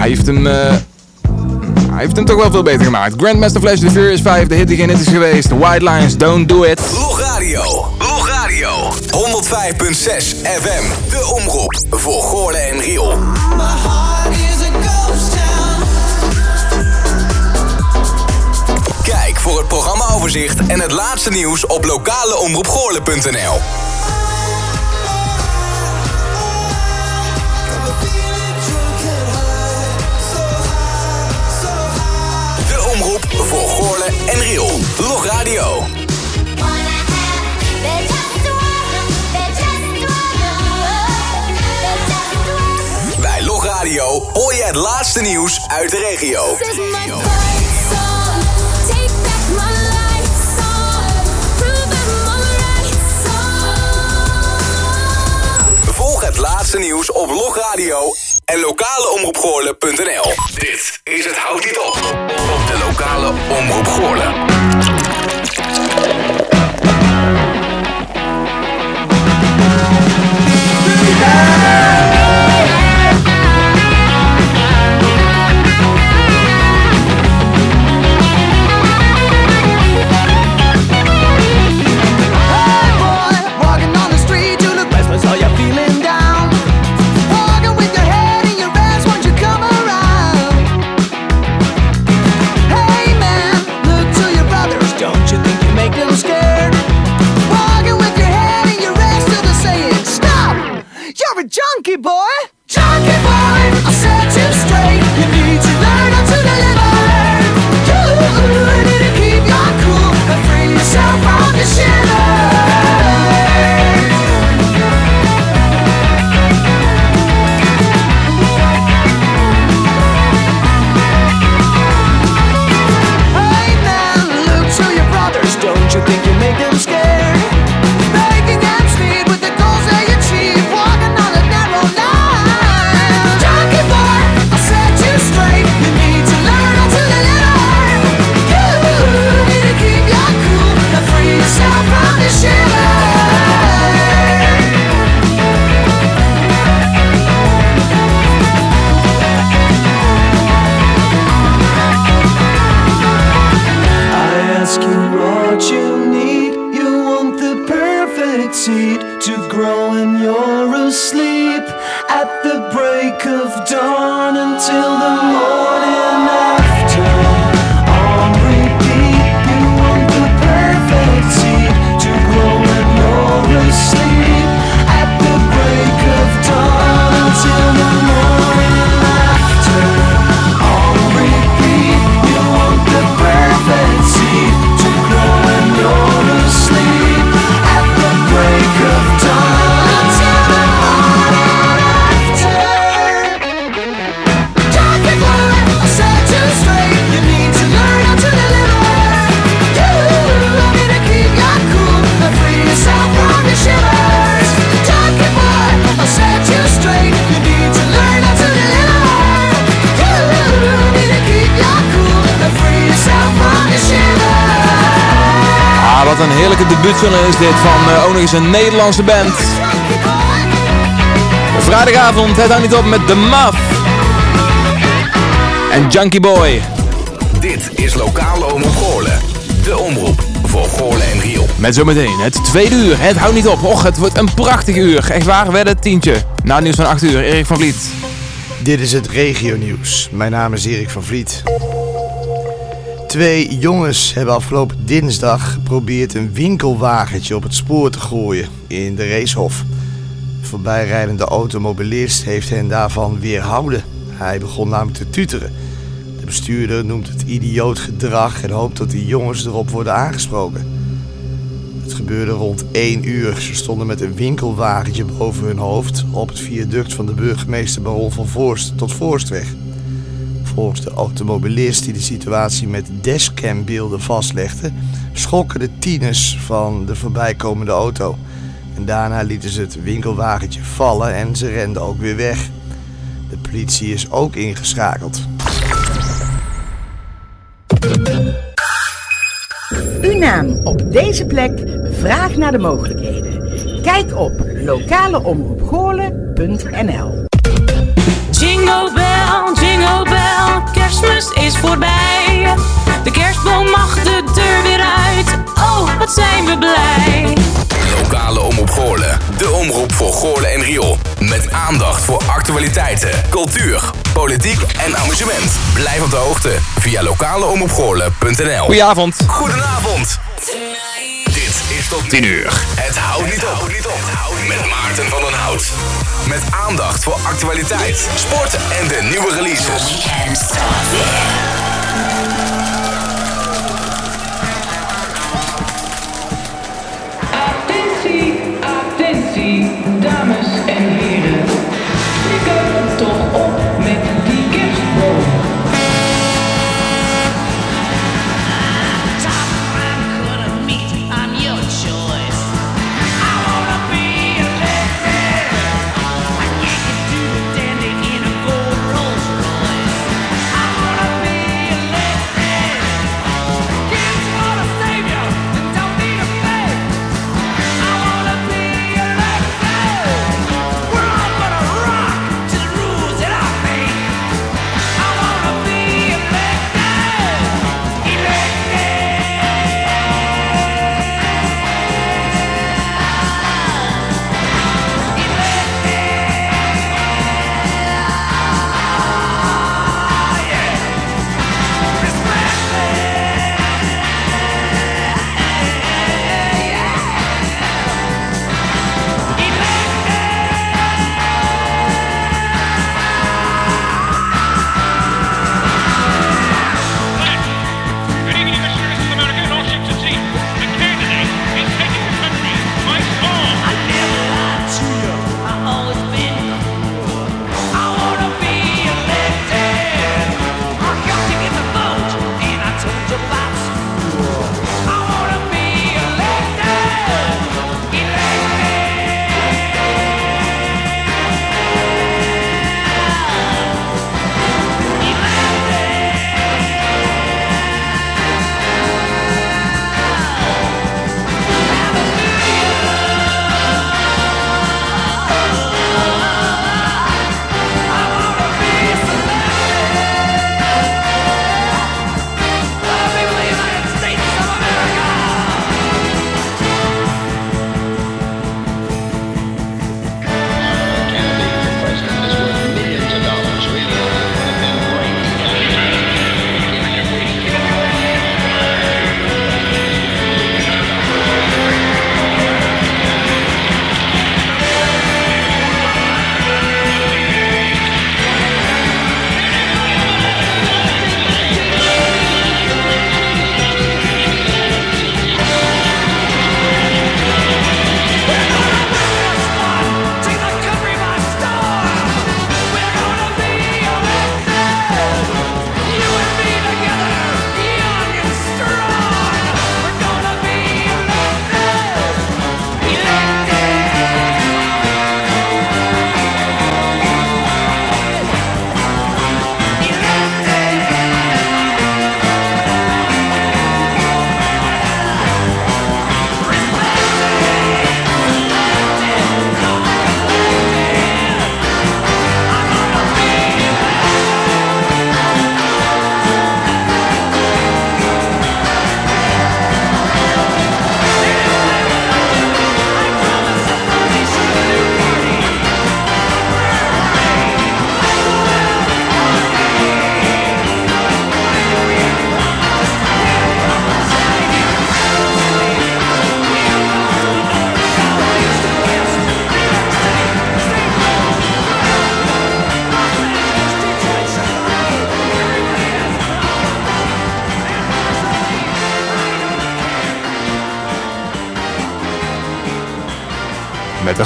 heeft hem... eh, hij heeft hem toch wel veel beter gemaakt. Grandmaster Flash The Furious 5, de hit die geen hit is geweest. White Lines, Don't Do It. Log Radio. Radio. 105.6 FM. De omroep voor Goorlen en Riool. Voor het programmaoverzicht en het laatste nieuws op lokaleomroepgoorlen.nl. De omroep voor Goorlen en Riool. Log Radio. Bij Log Radio hoor je het laatste nieuws uit de regio. Het laatste nieuws op Log Radio en lokaleomroepgoorlen.nl. Dit is het Houd Niet Op op de lokale omroep Goorlen. Heerlijke debuutfilm is dit van eh, ook nog eens een Nederlandse band. Vrijdagavond, het houdt niet op met The Muff. En Junkie Boy. Dit is lokale omroep Goorlen. De omroep voor Goorlen en Riool. Met zometeen het tweede uur. Het houdt niet op. Och, het wordt een prachtig uur. Echt waar, werd het tientje. Na het nieuws van 8 uur, Erik van Vliet. Dit is het regionieuws. Mijn naam is Erik van Vliet. Twee jongens hebben afgelopen dinsdag geprobeerd een winkelwagentje op het spoor te gooien in de Racehof. De voorbijrijdende automobilist heeft hen daarvan weerhouden. Hij begon namelijk te tuteren. De bestuurder noemt het idioot gedrag en hoopt dat de jongens erop worden aangesproken. Het gebeurde rond 1 uur. Ze stonden met een winkelwagentje boven hun hoofd op het viaduct van de burgemeester Baron van Voorst tot Voorstweg. Volgens de automobilist die de situatie met dashcambeelden vastlegde, schokken de tieners van de voorbijkomende auto. En daarna lieten ze het winkelwagentje vallen en ze renden ook weer weg. De politie is ook ingeschakeld. Uw naam op deze plek, vraag naar de mogelijkheden. Kijk op lokaleomroepgoorlen.nl Jingle. Kerstmis is voorbij. De kerstboom mag de deur weer uit. Oh, wat zijn we blij. Lokale Omroep Goorlen. De omroep voor Goorlen en Riool. Met aandacht voor actualiteiten, cultuur, politiek en amusement. Blijf op de hoogte via lokaleomroepgoorlen.nl Goedenavond. Goedenavond. Dit is tot 10 uur. Het houdt niet op. Met Maarten van den Hout. Met aandacht voor actualiteit, sport en de nieuwe releases.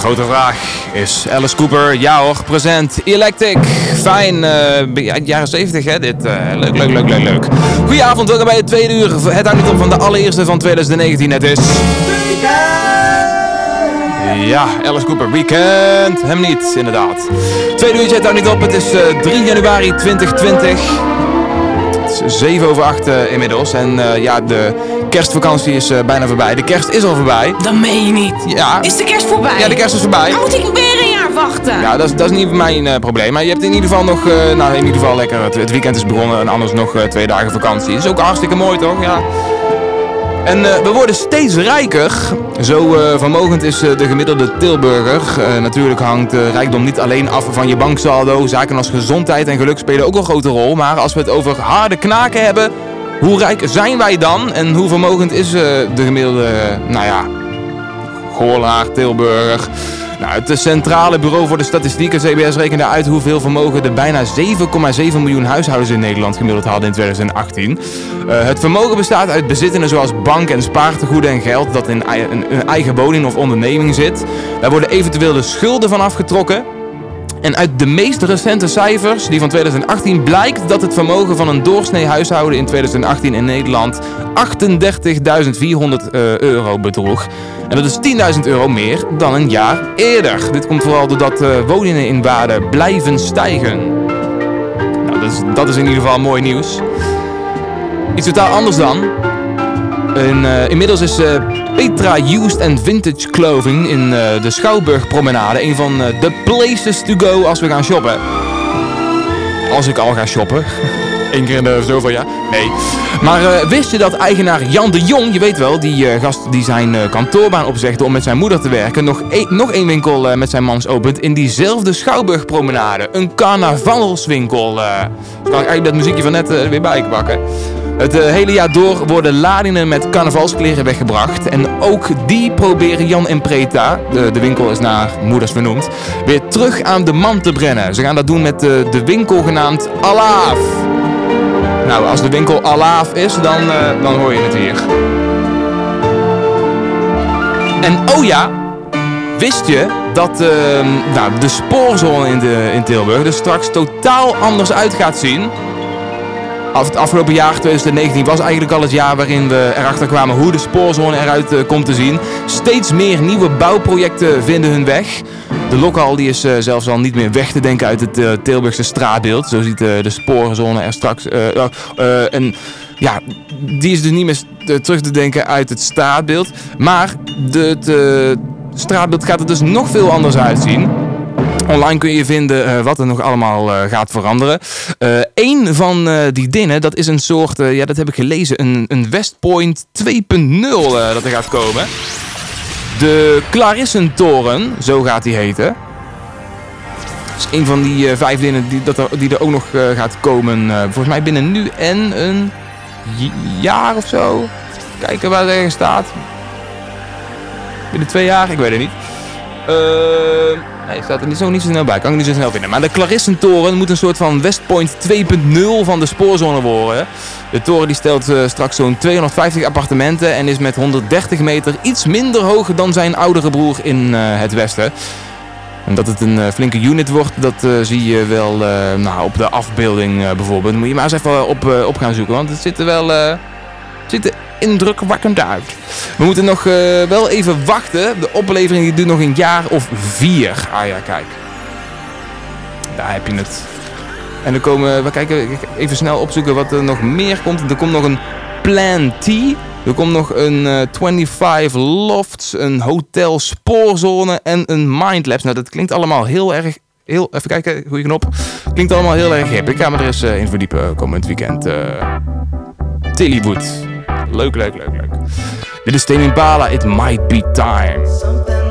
Grote vraag is Alice Cooper, ja hoor, present, Electric. Fijn, eh, ja, jaren 70 hè, dit. eh, leuk, leuk, leuk, leuk, leuk. Goedenavond, welkom bij het tweede uur. Het hangt op van de allereerste van 2019. Het is... Ja, Alice Cooper, weekend. Hem niet, inderdaad. Tweede uurtje, het houdt niet op. Het is eh, 3 januari 2020. Het is 7 over 8 eh, inmiddels. En eh, ja, de kerstvakantie is eh, bijna voorbij. De kerst is al voorbij. Dat meen je niet. Ja. Is de kerst voorbij? Ja, de kerst is voorbij. Dan moet ik weer een jaar wachten. Ja, dat is, dat is niet mijn eh, probleem. Maar je hebt in ieder geval nog, eh, nou in ieder geval lekker, het, het weekend is begonnen en anders nog twee dagen vakantie. Dat is ook hartstikke mooi toch? Ja. En we worden steeds rijker. Zo vermogend is de gemiddelde Tilburger. Natuurlijk hangt rijkdom niet alleen af van je banksaldo. Zaken als gezondheid en geluk spelen ook een grote rol. Maar als we het over harde knaken hebben, hoe rijk zijn wij dan? En hoe vermogend is eh, de gemiddelde, nou ja, Goorlaar, Tilburger. Nou, het Centrale Bureau voor de Statistieken, CBS, rekende uit hoeveel vermogen de bijna 7,7 miljoen huishoudens in Nederland gemiddeld hadden in 2018. Eh, het vermogen bestaat uit bezittingen zoals bank- en spaartegoeden en geld dat in een eigen woning of onderneming zit. Daar worden eventueel de schulden van afgetrokken. En uit de meest recente cijfers, die van 2018, blijkt dat het vermogen van een doorsnee huishouden in 2018 in Nederland 38.400 eh, euro bedroeg. En dat is 10.000 euro meer dan een jaar eerder. Dit komt vooral doordat eh, woningen in waarde blijven stijgen. Nou, dat is, dat is in ieder geval mooi nieuws. Iets totaal anders dan. En, eh, inmiddels is eh, Petra Used and Vintage Clothing in eh, de Schouwburgpromenade een van de places to go als we gaan shoppen. Als ik al ga shoppen. Eén keer in de zoveel jaar. Nee. Maar wist je dat eigenaar Jan de Jong, je weet wel, die gast die zijn kantoorbaan opzegde om met zijn moeder te werken, nog, één- nog één winkel met zijn mans opent in diezelfde Schouwburgpromenade. Een carnavalswinkel. kan ik eigenlijk dat muziekje van net weer bijpakken. Het eh, hele jaar door worden ladingen met carnavalskleren weggebracht. En ook die proberen Jan en Preta, de, winkel is naar moeders vernoemd, weer terug aan de man te brengen. Ze gaan dat doen met de, de winkel genaamd Alaaf. Nou, als de winkel Alaaf is, dan, eh, dan hoor je het hier. En oh ja, wist je dat ehm, nou, de spoorzone in, de, in Tilburg er straks totaal anders uit gaat zien? Het afgelopen jaar, 2019, was eigenlijk al het jaar waarin we erachter kwamen hoe de spoorzone eruit eh, komt te zien. Steeds meer nieuwe bouwprojecten vinden hun weg. De lokhal die is eh, zelfs al niet meer weg te denken uit het eh, Tilburgse straatbeeld. Zo ziet de spoorzone er straks... en ja, die is dus niet meer terug te denken uit het straatbeeld. Maar het straatbeeld gaat er dus nog veel anders uitzien. Online kun je vinden eh, wat er nog allemaal eh, gaat veranderen. Eén van eh, die dingen, dat is een soort, ja dat heb ik gelezen, een, een Westpoint 2.0 eh, dat er gaat komen. De Clarissentoren, zo gaat die heten. Dat is een van die vijf dingen die, dat er, die er ook nog gaat komen. volgens mij binnen nu en een jaar of zo. Kijken waar het ergens staat. Binnen twee jaar, ik weet het niet. Nee, staat er niet zo, niet zo snel bij. Kan ik niet zo snel vinden. Maar de Clarissentoren moet een soort van Westpoint 2.0 van de spoorzone worden. De toren die stelt eh, straks zo'n 250 appartementen en is met 130 meter iets minder hoog dan zijn oudere broer in eh, het westen. En dat het een eh, flinke unit wordt, dat zie je wel nou, op de afbeelding bijvoorbeeld. Moet je maar eens even op, op gaan zoeken, want het ziet er wel ziet er indrukwekkend uit. We moeten nog eh, wel even wachten. De oplevering die duurt nog een jaar of vier. Ah ja, kijk. Daar heb je het. En dan komen we kijken even snel opzoeken wat er nog meer komt. Er komt nog een Plan T. Er komt nog een eh, 25 Lofts, een hotel spoorzone en een Mindlabs. Nou, dat klinkt allemaal heel erg... Heel, even kijken, goede knop. Klinkt allemaal heel erg hip. Ik ga me er eens eh, in verdiepen komend weekend. Tillywood. Leuk, leuk, leuk, leuk. Dit is Tame Impala, It Might Be Time.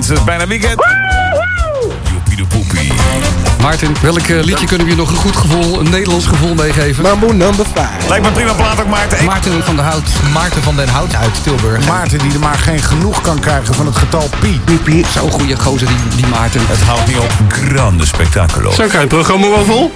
Mensen, het is bijna weekend. Joepie de poepie. Maarten, welk eh, liedje kunnen we je nog een goed gevoel, een Nederlands gevoel meegeven? Mambo number 5. Lijkt me prima plaat ook Maarten. Maarten van der Hout. Maarten van den Hout uit Tilburg. Maarten die er maar geen genoeg kan krijgen van het getal pi. Piep, Zo'n goede gozer die, die Maarten. Het houdt niet op. Grande spectaculo. Zo krijg je het programma wel vol.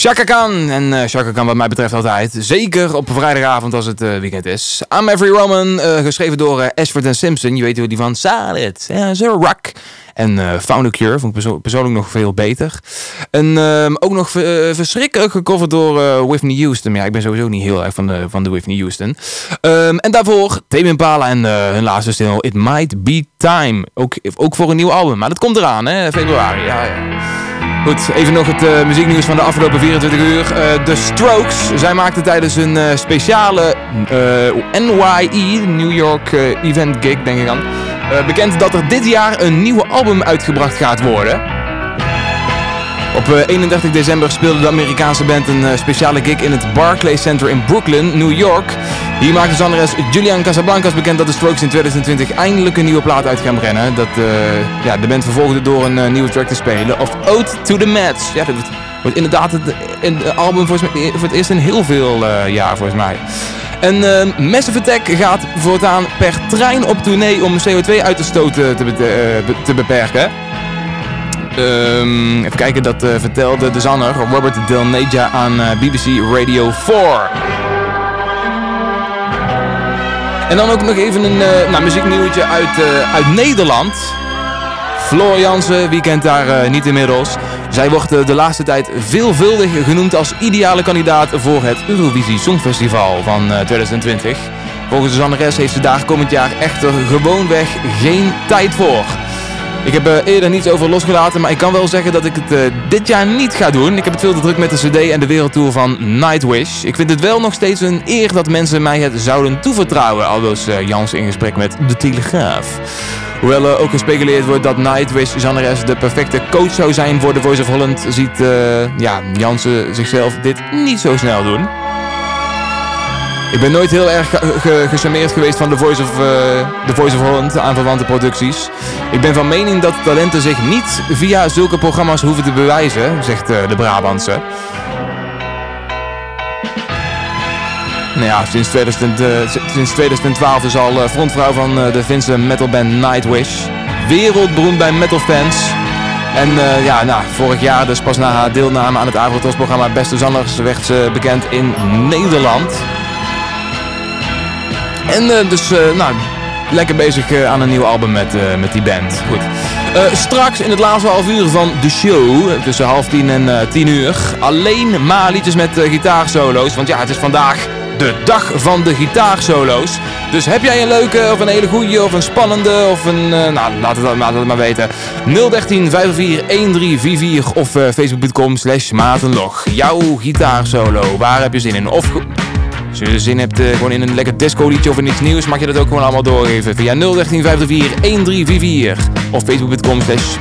Chaka Khan. En eh Chaka Khan wat mij betreft altijd. Zeker op vrijdagavond als het eh, weekend is. I'm Every Roman, eh, geschreven door Ashford Simpson. Je weet hoe die van Solid, ja, rock. En Found a Cure, vond ik perso- persoonlijk nog veel beter. En ehm, ook nog ver- verschrikkelijk gecoverd door Whitney Houston. Maar ja, ik ben sowieso niet heel erg van de, van de Whitney Houston. Ehm, en daarvoor Tame Impala en hun laatste single It Might Be Time. Ook, ook voor een nieuw album. Maar dat komt eraan, hè, februari. Ja, ja. Goed, even nog het eh, muzieknieuws van de afgelopen 24 uur. Eh, De Strokes, zij maakten tijdens een eh, speciale eh, NYE, New York eh, Event Gig, denk ik aan, eh, bekend dat er dit jaar een nieuwe album uitgebracht gaat worden. Op eh, 31 december speelde de Amerikaanse band een eh, speciale gig in het Barclays Center in Brooklyn, New York. Hier maakte zangeres Julian Casablancas bekend dat de Strokes in 2020 eindelijk een nieuwe plaat uit gaan brengen. Dat, eh, ja, de band vervolgde door een eh, nieuwe track te spelen, of Ode to the Mets. Ja, dat wordt, inderdaad het, album mij, voor het eerst in heel veel eh, jaar volgens mij. En eh, Massive Attack gaat voortaan per trein op tournee om CO2-uitstoot te, be- eh, be- te beperken. Ehm, even kijken, dat eh, vertelde de zanger Robert Del Neja aan eh, BBC Radio 4. En dan ook nog even een eh nou, muzieknieuwtje uit, uit Nederland. Floor Jansen, wie kent daar niet inmiddels? Zij wordt de laatste tijd veelvuldig genoemd als ideale kandidaat voor het Eurovisie Songfestival van eh, 2020. Volgens de zangeres heeft ze daar komend jaar echter gewoonweg geen tijd voor. Ik heb er eerder niets over losgelaten, maar ik kan wel zeggen dat ik het eh, dit jaar niet ga doen. Ik heb het veel te druk met de cd en de wereldtour van Nightwish. Ik vind het wel nog steeds een eer dat mensen mij het zouden toevertrouwen, aldus eh, Jans in gesprek met De Telegraaf. Hoewel er ook gespeculeerd wordt dat Nightwish zangeres de perfecte coach zou zijn voor The Voice of Holland, ziet eh, ja, zichzelf dit niet zo snel doen. Ik ben nooit heel erg ge- ge- gecharmeerd geweest van The Voice, of, eh, The Voice of Holland, de aanverwante producties. Ik ben van mening dat talenten zich niet via zulke programma's hoeven te bewijzen, zegt eh, de Brabantse. Nou sinds, 2000, eh, sinds 2012 is al frontvrouw van de Finse metalband Nightwish. Wereldberoemd bij metalfans. En ja, nou, vorig jaar, dus pas na haar deelname aan het Avrotros-programma Beste Zangers, werd ze bekend in Nederland. En eh, dus, eh, nou, lekker bezig eh, aan een nieuw album met, met die band. Goed. Straks in het laatste half uur van de show, tussen half tien en tien uur, alleen maar liedjes met gitaarsolo's. Want ja, het is vandaag de dag van de gitaarsolo's. Dus heb jij een leuke of een hele goede of een spannende of een... nou, laat het, laat het maar weten. 013 54 1344 of facebook.com slash matenlog. Jouw gitaarsolo, waar heb je zin in? Of... als je zin hebt eh, gewoon in een lekker disco liedje of in iets nieuws, mag je dat ook gewoon allemaal doorgeven via 013 54 1344 of facebook.com slash.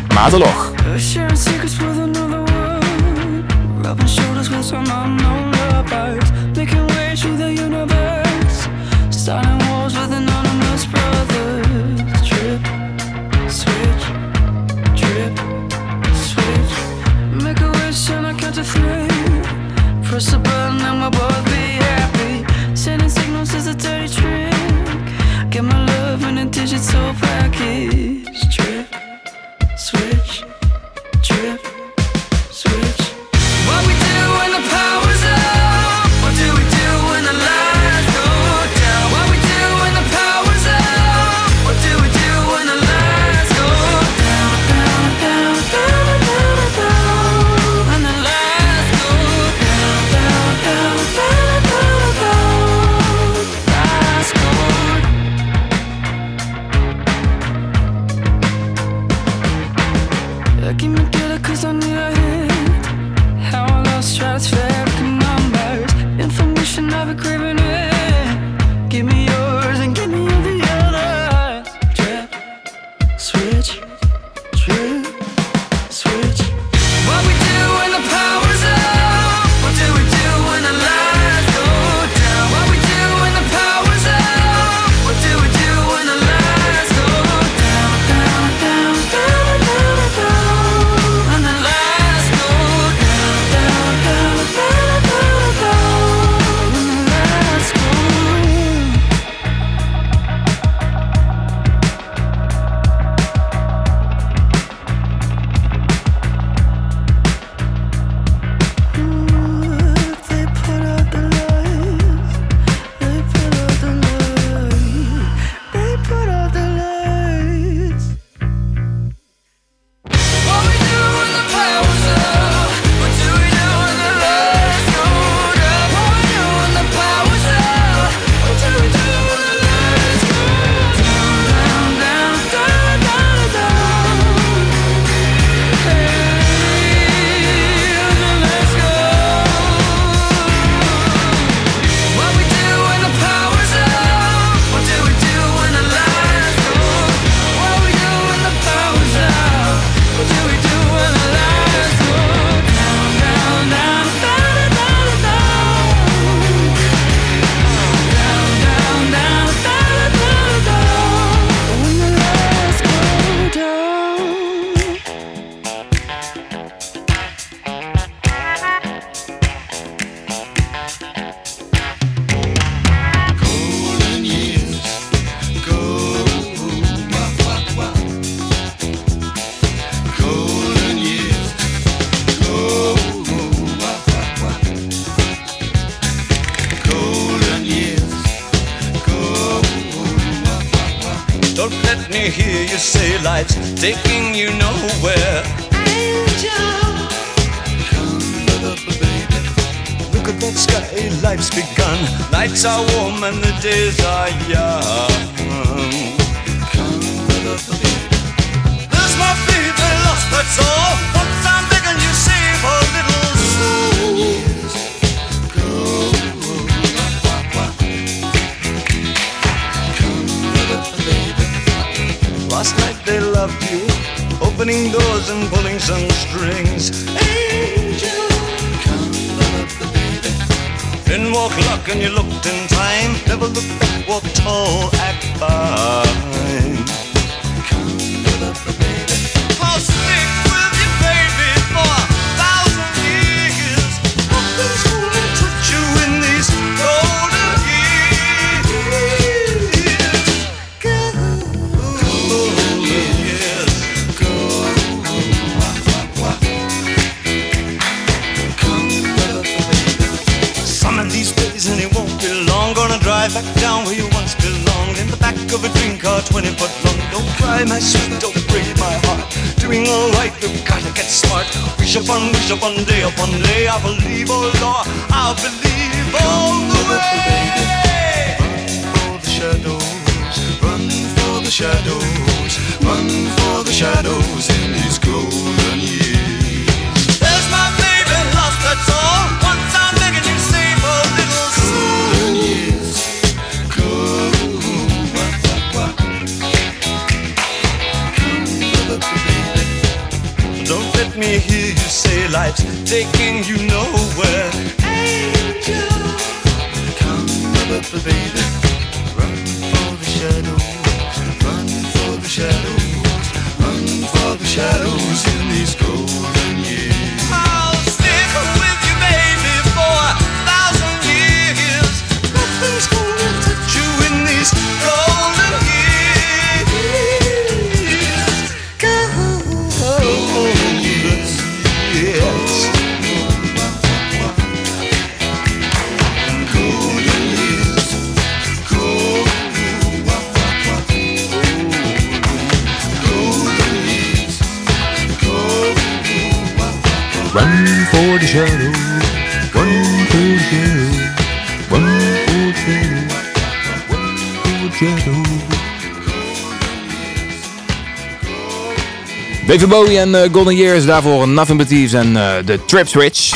Bowie en eh, Golden Years, daarvoor Nothing But Thieves en eh, de Trip Switch.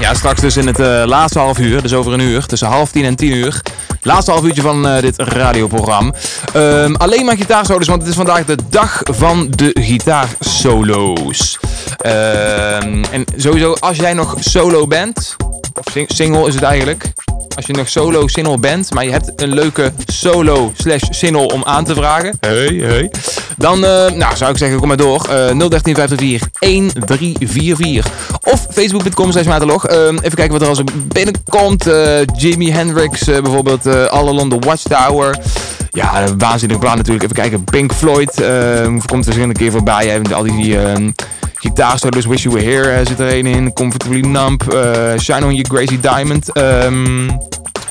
Ja, straks dus in het eh, laatste half uur, dus over een uur, tussen half tien en tien uur. Laatste half uurtje van eh, dit radioprogramma. Ehm, alleen maar gitaarsolo's, want het is vandaag de dag van de gitaarsolo's. Ehm, en sowieso, als jij nog solo bent, of sing- single is het eigenlijk. Als je nog solo single bent, maar je hebt een leuke solo slash single om aan te vragen. Hey, hey. Dan eh, nou, zou ik zeggen, kom maar door. Eh 01354 1344. Of facebook.com slash. Ehm, even kijken wat er al zo binnenkomt. Eh, Jimi Hendrix eh, bijvoorbeeld. eh All Along the Watchtower. Ja, een waanzinnige plan natuurlijk. Even kijken. Pink Floyd komt er verschillende keer voorbij. Al die... ehm Gitaarsolos, Wish You Were Here eh, zit er een in. Comfortably Numb. eh, Shine On You Crazy Diamond. Ehm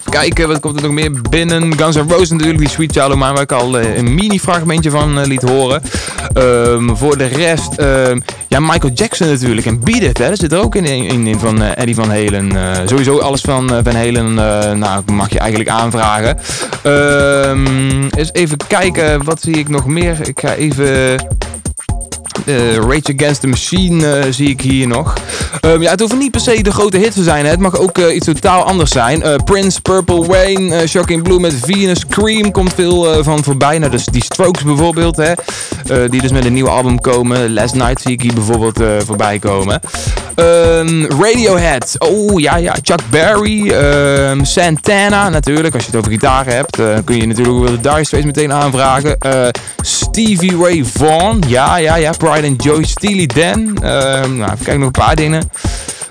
kijken, wat komt er nog meer binnen? Guns N' Roses natuurlijk, die Sweet Child Mine, waar ik al eh, een mini-fragmentje van eh, liet horen. Ehm, voor de rest, ehm, ja, Michael Jackson natuurlijk. En Beat It, dat zit er ook in, in, van eh, Eddie Van Halen. Eh, sowieso alles van Van Halen, eh, nou, mag je eigenlijk aanvragen. Ehm, eens even kijken, wat zie ik nog meer? Ik ga even... Eh, Rage Against the Machine eh, zie ik hier nog. Ehm, ja, het hoeft niet per se de grote hit te zijn. Hè. Het mag ook eh, iets totaal anders zijn. Prince, Purple Rain, Shocking Blue met Venus, Cream komt veel van voorbij. Nou, dus die Strokes bijvoorbeeld, hè, die dus met een nieuw album komen. Last Night zie ik hier bijvoorbeeld voorbij komen. Ehm, Radiohead, oh ja, ja, Chuck Berry, ehm, Santana natuurlijk. Als je het over gitaar hebt, kun je natuurlijk ook wel de Dire Straits meteen aanvragen. Stevie Ray Vaughan, ja, ja, ja. Pride and Joy, Steely Dan. Ehm, nou, even kijken, nog een paar dingen.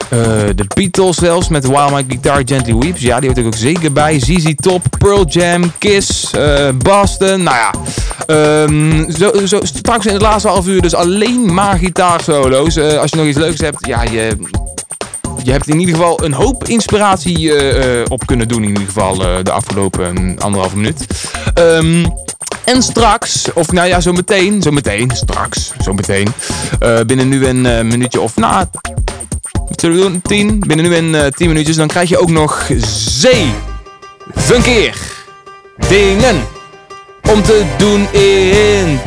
Eh, de Beatles zelfs met While My Guitar Gently Weeps. Ja, die hoort ook zeker bij. ZZ Top, Pearl Jam, Kiss, eh, Boston. Nou ja, ehm, zo, zo, straks in het laatste half uur dus alleen maar gitaarsolo's. Eh, als je nog iets leuks hebt, ja, je, je hebt in ieder geval een hoop inspiratie op kunnen doen. In ieder geval de afgelopen anderhalve minuut. Ehm, en straks, of nou ja, zo meteen, zo meteen, straks, zo meteen. Eh, binnen nu een eh, minuutje of nou, na 10, binnen nu een uh, 10 minuutjes, dan krijg je ook nog zeven keer dingen om te doen in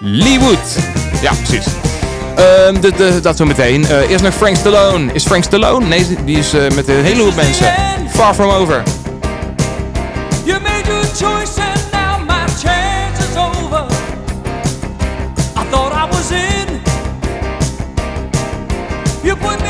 Hollywood. Ja, precies. Ehm, de, dat zo meteen. Eh, eerst nog Frank Stallone. Is Frank Stallone? Nee, die is met een hele hoop mensen. Far From Over. You made your choice You put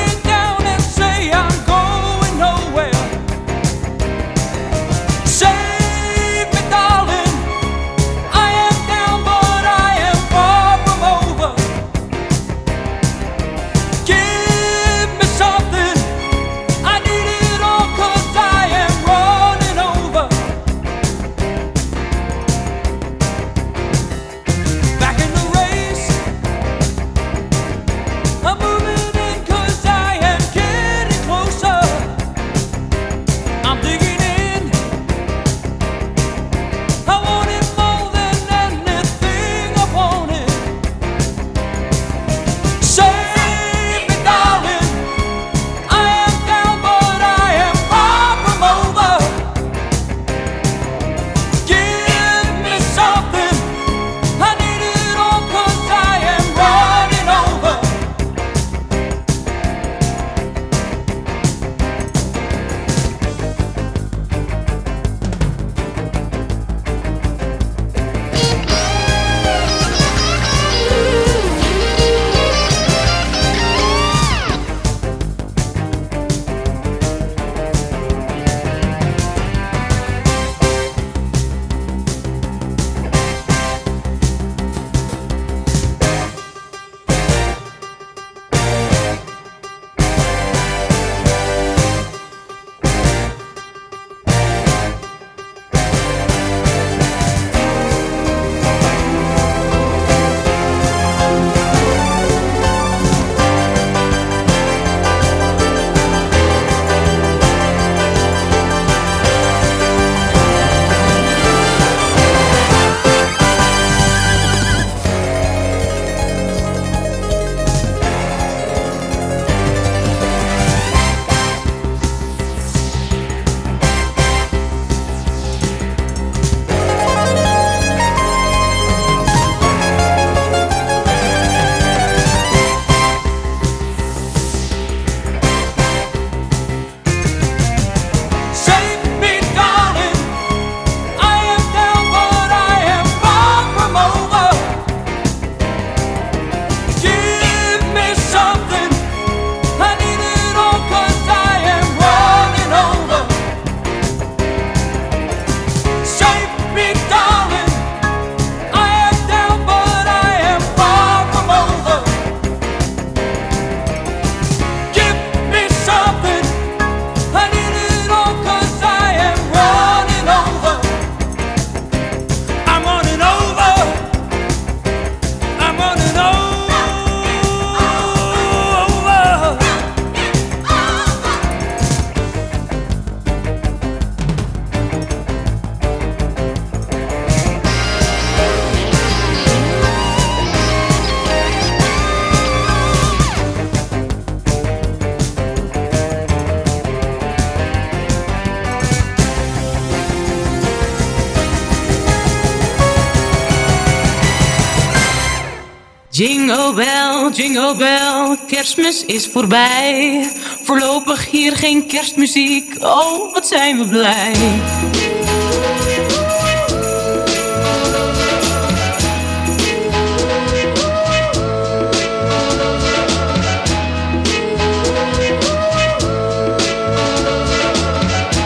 Jingle bell, jingle bell, kerstmis is voorbij. Voorlopig hier geen kerstmuziek, oh wat zijn we blij.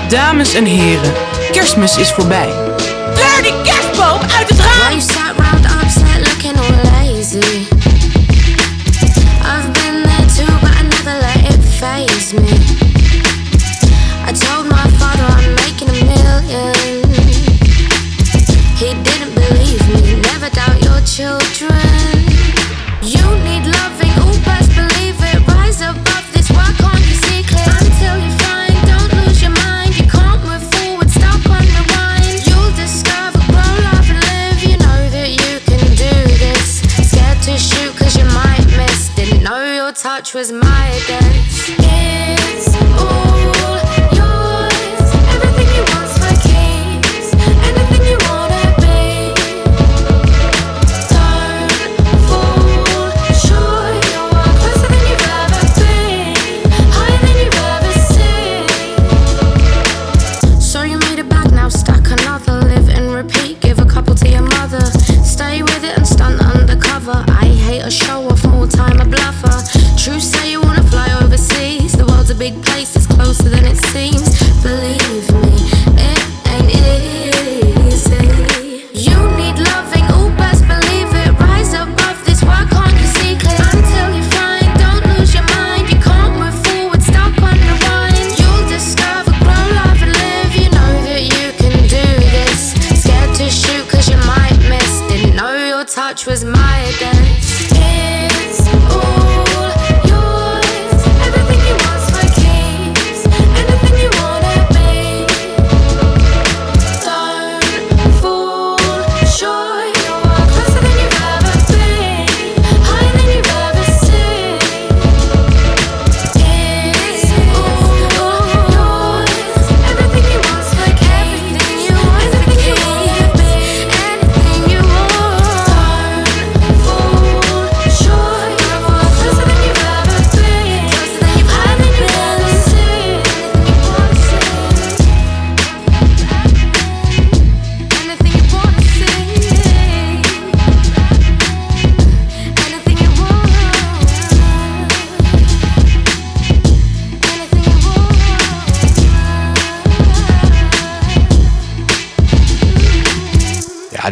Dames en heren, kerstmis is voorbij.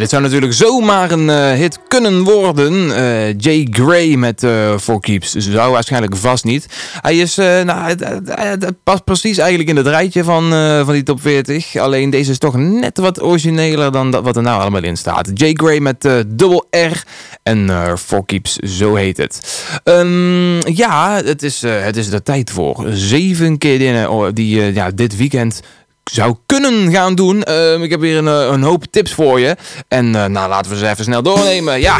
Dit zou natuurlijk zomaar een eh, hit kunnen worden. Eh, Jay Gray met For Keeps. Zou waarschijnlijk vast niet. Hij is, nou, het, past precies eigenlijk in het rijtje van, van die top 40. Alleen deze is toch net wat origineler dan dat, wat er nou allemaal in staat. Jay Gray met dubbel R en For Keeps, zo heet het. Ehm, ja, het is, het is er tijd voor. Zeven keer oh, die ja, dit weekend zou kunnen gaan doen. Ehm, ik heb hier een, eh, een hoop tips voor je. En eh, nou, laten we ze even snel doornemen. Ja.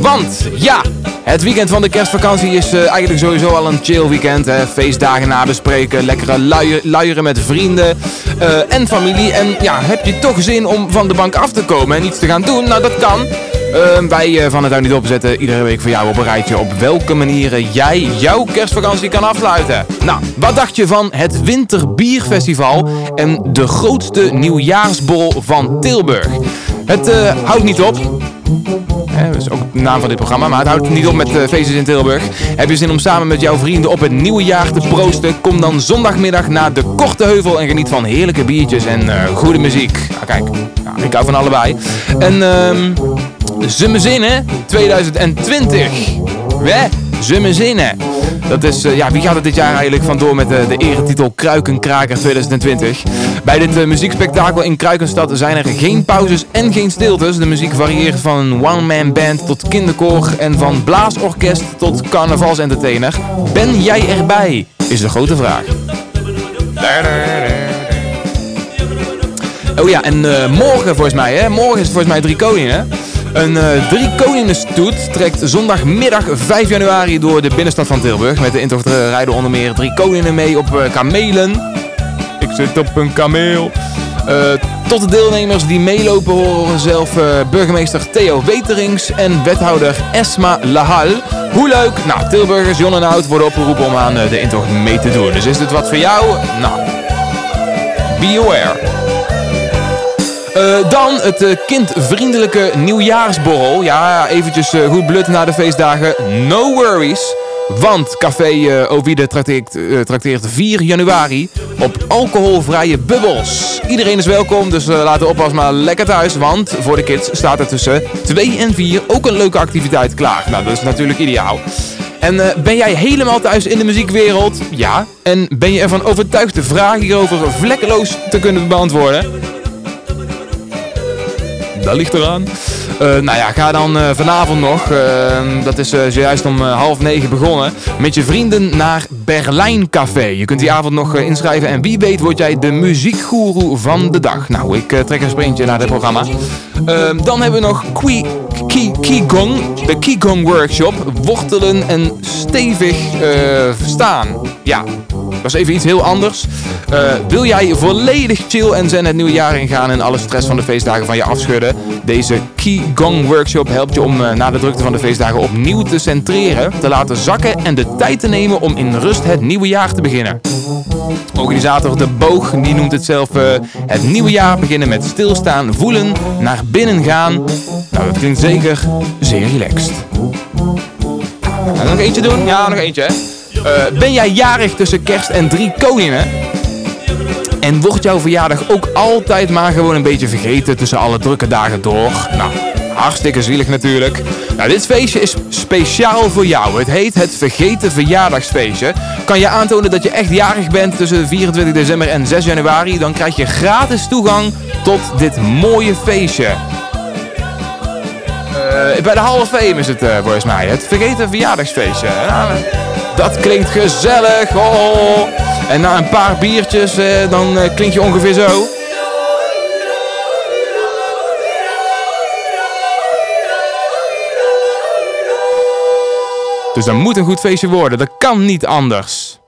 Want ja, het weekend van de kerstvakantie is eh, eigenlijk sowieso al een chill weekend. Hè. Feestdagen nabespreken, lekkere luier- luieren met vrienden en familie. En ja, heb je toch zin om van de bank af te komen en iets te gaan doen? Nou, dat kan. Ehm, wij eh, van het Huis niet opzetten iedere week voor jou op een rijtje op welke manieren jij jouw kerstvakantie kan afsluiten. Nou, wat dacht je van het Winterbierfestival en de grootste nieuwjaarsbol van Tilburg? Het eh, houdt niet op. Dat is ook de naam van dit programma, maar het houdt niet op met eh, feestjes in Tilburg. Heb je zin om samen met jouw vrienden op het nieuwe jaar te proosten? Kom dan zondagmiddag naar de Korte Heuvel en geniet van heerlijke biertjes en goede muziek. Nou, kijk, ik hou van allebei. En ehm ze me zinnen 2020. Hè? Ze me zinnen. Dat is, eh, ja, wie gaat er dit jaar eigenlijk vandoor met de, de eretitel Kruikenkraker 2020? Bij dit eh, muziekspektakel in Kruikenstad zijn er geen pauzes en geen stiltes. De muziek varieert van een one-man band tot kinderkoor en van blaasorkest tot carnavalsentertainer. Ben jij erbij? Is de grote vraag. Oh ja, en eh, morgen volgens mij, hè? Morgen is het volgens mij drie koningen. Een eh drie koningen stoet trekt zondagmiddag 5 januari door de binnenstad van Tilburg. Met de intocht eh, rijden onder meer drie koningen mee op eh, kamelen. Ik zit op een kameel. Eh, tot de deelnemers die meelopen horen zelf eh, burgemeester Theo Weterings en wethouder Esma Lahal. Hoe leuk! Nou, Tilburgers, jong en oud worden opgeroepen om aan eh, de intocht mee te doen. Dus is dit wat voor jou? Nou, be Eh, dan het eh, kindvriendelijke nieuwjaarsborrel. Ja, eventjes eh, goed blut na de feestdagen. No worries. Want Café Ovide trakteert, trakteert 4 januari op alcoholvrije bubbels. Iedereen is welkom, dus eh, laat de oppas maar lekker thuis. Want voor de kids staat er tussen 2 en 4 ook een leuke activiteit klaar. Nou, dat is natuurlijk ideaal. En ben jij helemaal thuis in de muziekwereld? Ja. En ben je ervan overtuigd de vraag hierover vlekkeloos te kunnen beantwoorden? Dat ligt eraan. Eh, nou ja, ga dan eh, vanavond nog, eh, dat is eh, zojuist om half negen begonnen, met je vrienden naar Berlijn Café. Je kunt die avond nog inschrijven en wie weet word jij de muziekgoeroe van de dag. Nou, ik trek een sprintje naar dit programma. Ehm, dan hebben we nog Qui, Qi, Qigong, de Qigong Workshop. Wortelen en stevig eh, staan. Ja, dat is even iets heel anders. Wil jij volledig chill en zen het nieuwe jaar ingaan en alle stress van de feestdagen van je afschudden? Deze Qigong Workshop helpt je om eh, na de drukte van de feestdagen opnieuw te centreren, te laten zakken en de tijd te nemen om in rust het nieuwe jaar te beginnen. Organisator De Boog die noemt het zelf eh, het nieuwe jaar beginnen met stilstaan, voelen, naar binnen gaan. Nou, dat klinkt zeker zeer relaxed. We nog eentje doen? Ja, nog eentje hè. Eh, ben jij jarig tussen kerst en drie koningen? En wordt jouw verjaardag ook altijd maar gewoon een beetje vergeten tussen alle drukke dagen door? Nou, hartstikke zielig natuurlijk. Nou, dit feestje is speciaal voor jou. Het heet het Vergeten Verjaardagsfeestje. Kan je aantonen dat je echt jarig bent tussen 24 december en 6 januari? Dan krijg je gratis toegang tot dit mooie feestje. Eh, bij de Hall of is het eh, volgens mij. Het Vergeten Verjaardagsfeestje. Dat klinkt gezellig. Oh. En na een paar biertjes, eh, dan eh, klink je ongeveer zo. Dus dat moet een goed feestje worden. Dat kan niet anders.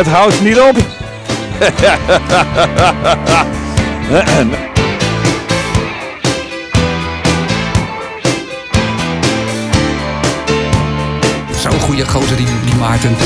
Het houdt niet op. Zo'n goede gozer die, die Maarten.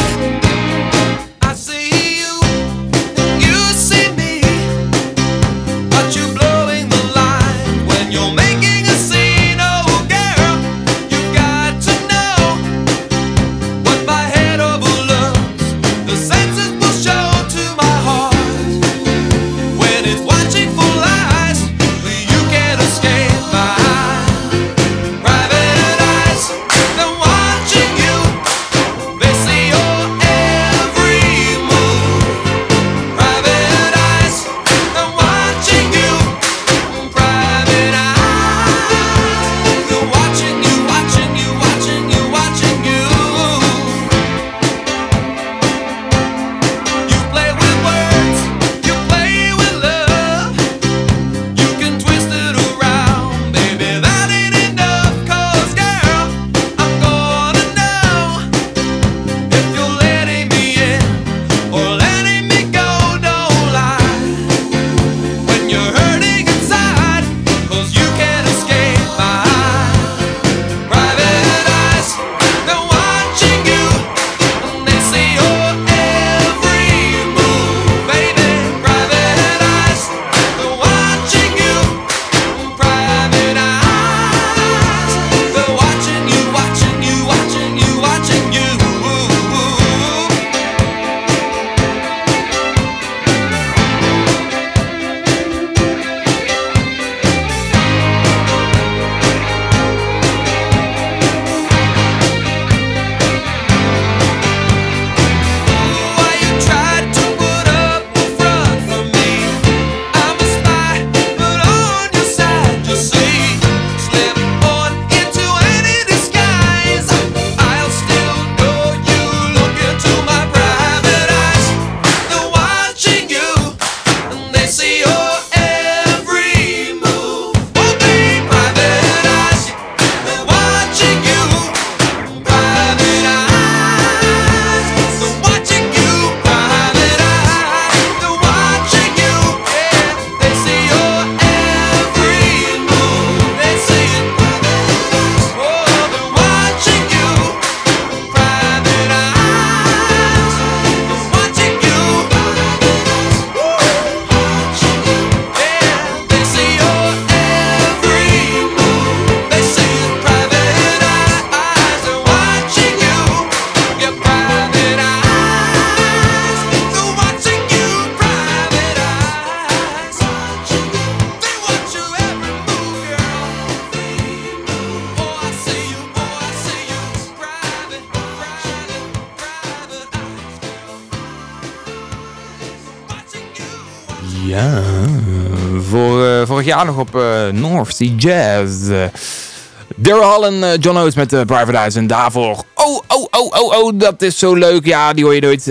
nog op eh, North Sea Jazz. Daryl Hall en eh, John Oates met eh, Private Eyes. En daarvoor, oh, oh, oh, oh, oh, dat is zo leuk. Ja, die hoor je nooit.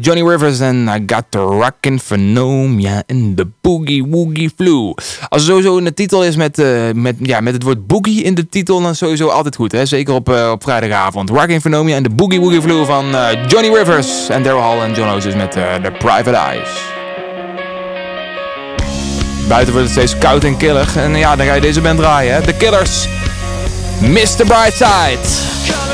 Johnny Rivers en I Got The Rockin' Phenomia in The Boogie Woogie Flu. Als er sowieso de titel is met, met, ja, met het woord boogie in de titel, dan sowieso altijd goed. Hè? Zeker op, op vrijdagavond. Rockin' Phenomia en The Boogie Woogie Flu van Johnny Rivers. En Daryl Hall en John Oates dus met The Private Eyes. Buiten wordt het steeds koud en killig. En ja, dan ga je deze band draaien. Hè? The Killers. Mr. Brightside.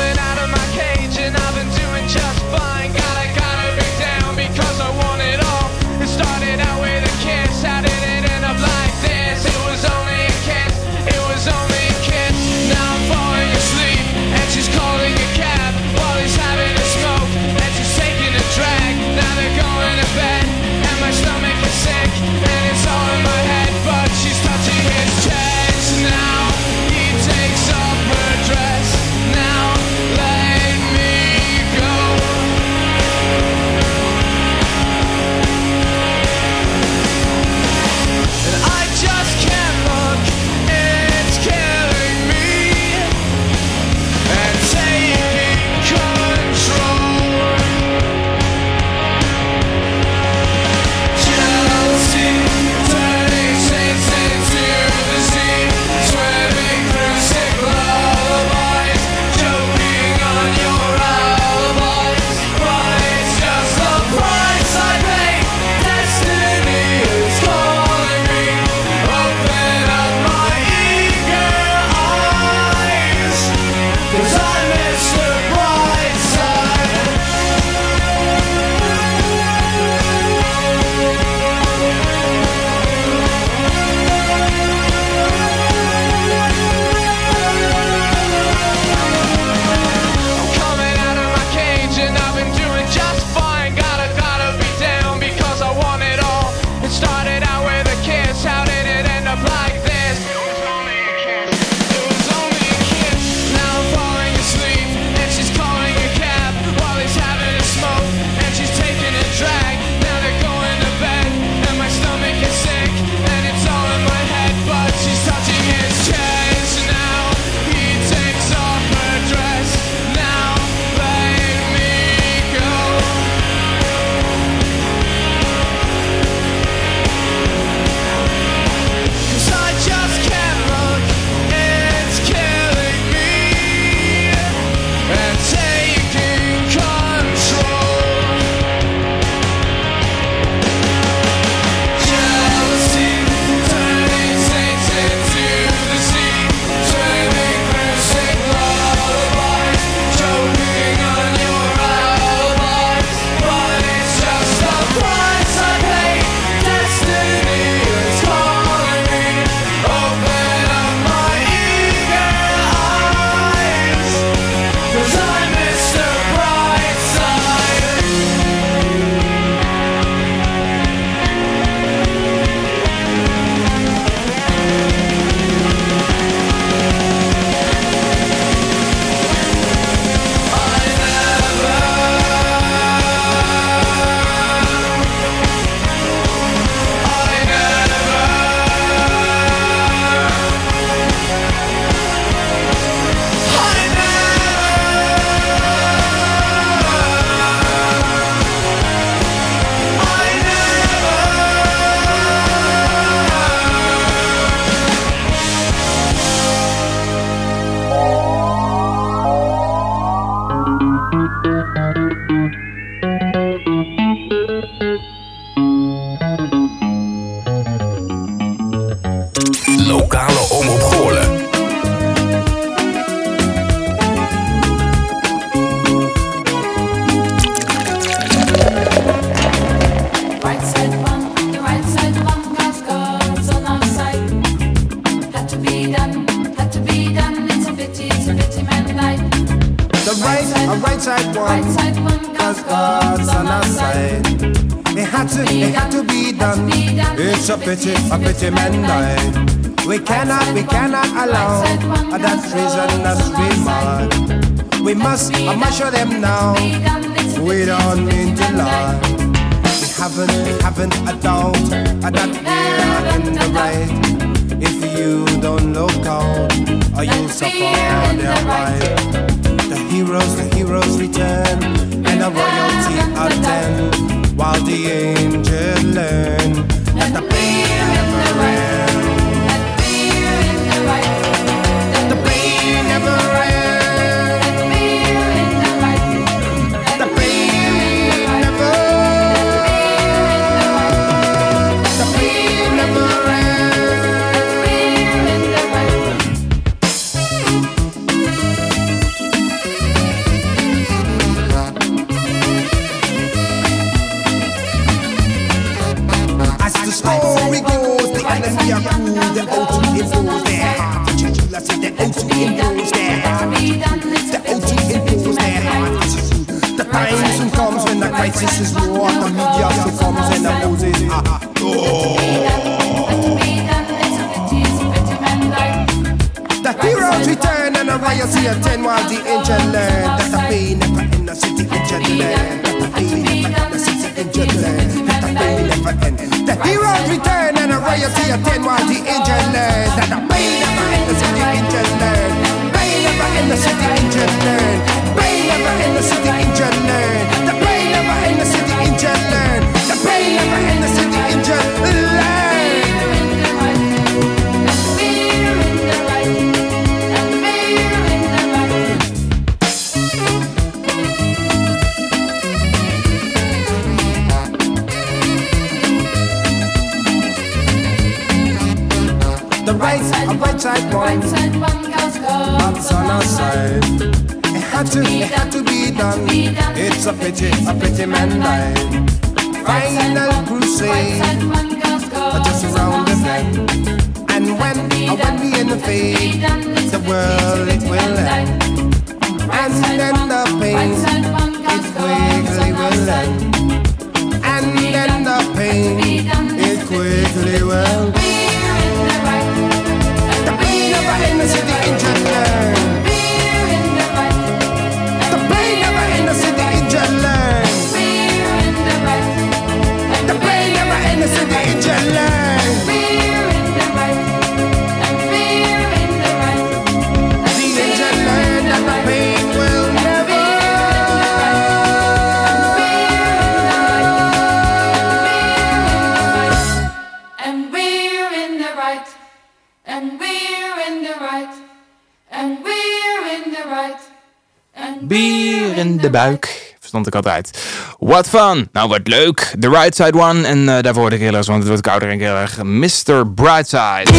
In de buik. Verstond ik altijd. What fun. Nou, wat leuk. The Right Side One. En eh, daarvoor de killers, want het wordt kouder en killer. Mr. Brightside.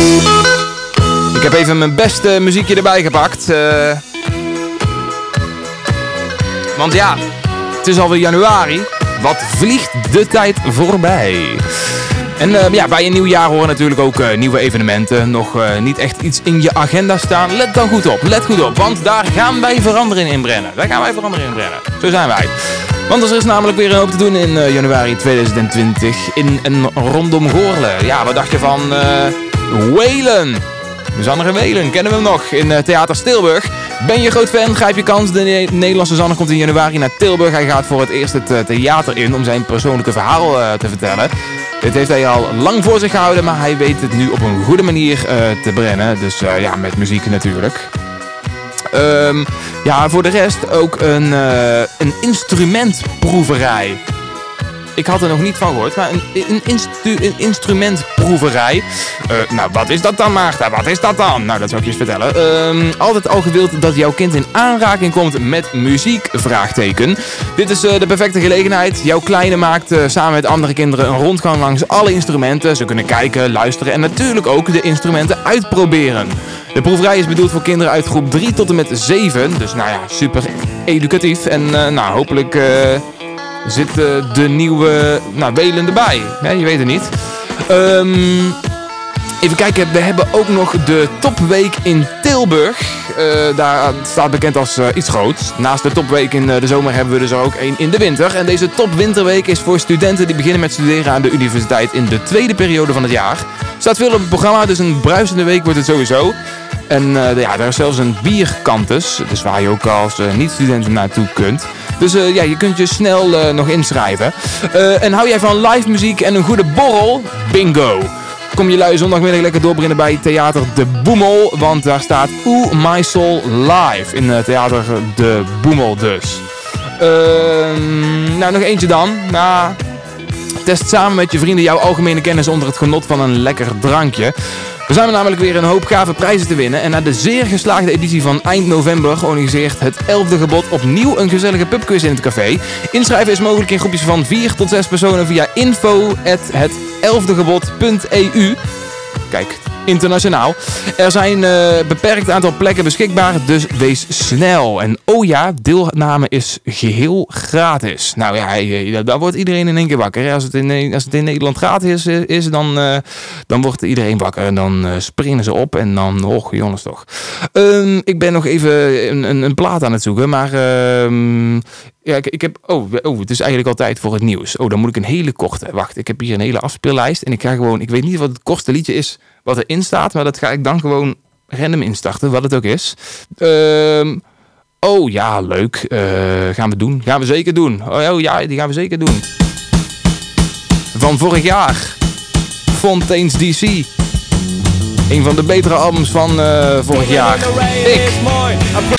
Ik heb even mijn beste muziekje erbij gepakt. eh. want ja, het is alweer januari. Wat vliegt de tijd voorbij. En eh, ja, bij een nieuw jaar horen natuurlijk ook eh, nieuwe evenementen. Nog eh, niet echt iets in je agenda staan. Let dan goed op, let goed op. Want daar gaan wij veranderen in Brennen. Daar gaan wij veranderen in Brennen. Zo zijn wij. Want er is namelijk weer een hoop te doen in eh, januari 2020 in en rondom Goorlen. Ja, wat dacht je van Welen? Zanne Welen, kennen we hem nog in Theater Tilburg. Ben je groot fan, grijp je kans. De Ne- Nederlandse Zanne komt in januari naar Tilburg. Hij gaat voor het eerst het eh, theater in om zijn persoonlijke verhaal eh, te vertellen. Dit heeft hij al lang voor zich gehouden, maar hij weet het nu op een goede manier eh, te brennen. Dus ja, met muziek natuurlijk. Ehm, ja, voor de rest ook een, een instrumentproeverij. Ik had er nog niet van gehoord, maar een, een, instrumentproeverij. Eh, nou, wat is dat dan, Maarten? Wat is dat dan? Nou, dat zal ik je eens vertellen. Ehm, altijd al gewild dat jouw kind in aanraking komt met muziek? Vraagteken. Dit is eh, de perfecte gelegenheid. Jouw kleine maakt eh, samen met andere kinderen een rondgang langs alle instrumenten. Ze kunnen kijken, luisteren en natuurlijk ook de instrumenten uitproberen. De proeverij is bedoeld voor kinderen uit groep 3 tot en met 7. Dus nou ja, super educatief. En nou, hopelijk zit eh, de nieuwe nou, Welen erbij. Je weet het niet. Ehm, even kijken, we hebben ook nog de Topweek in Tilburg. Eh, daar staat bekend als eh, iets groots. Naast de Topweek in de zomer hebben we dus er ook één in de winter. En deze Topwinterweek is voor studenten die beginnen met studeren aan de universiteit in de tweede periode van het jaar. Staat veel op het programma, dus een bruisende week wordt het sowieso. En ja, daar is zelfs een bierkantus, dus waar je ook als niet-student naartoe kunt. Dus eh, ja, je kunt je snel eh, nog inschrijven. Eh, en hou jij van live muziek en een goede borrel? Bingo! Kom je lui zondagmiddag lekker doorbeginnen bij Theater De Boemel, want daar staat Oeh My Soul live in Theater De Boemel dus. Ehm, nou, nog eentje dan. Nou, Test samen met je vrienden jouw algemene kennis onder het genot van een lekker drankje. We zijn namelijk weer een hoop gave prijzen te winnen. En na de zeer geslaagde editie van eind november organiseert het 11e gebod opnieuw een gezellige pubquiz in het café. Inschrijven is mogelijk in groepjes van 4 tot 6 personen via info@het11degebod.eu. Kijk, internationaal. Er zijn eh beperkt aantal plekken beschikbaar, dus wees snel. En oh ja, deelname is geheel gratis. Nou ja, eh, daar wordt iedereen in één keer wakker. Als het in, als het in Nederland gratis is, is dan, eh, dan wordt iedereen wakker. En dan eh, springen ze op en dan, och jongens toch. Ehm, ik ben nog even een, een, een plaat aan het zoeken, maar... ehm, ja, ik, heb. Oh, oh, het is eigenlijk al tijd voor het nieuws. Oh, dan moet ik een hele korte. Wacht, ik heb hier een hele afspeellijst. En ik ga gewoon. Ik weet niet wat het kortste liedje is wat erin staat. Maar dat ga ik dan gewoon random instarten, wat het ook is. Ehm, oh ja, leuk. Eh, gaan we doen. Gaan we zeker doen. Oh, oh ja, die gaan we zeker doen. Van vorig jaar. Fontaine's DC. Een van de betere albums van eh, vorig jaar. Ik.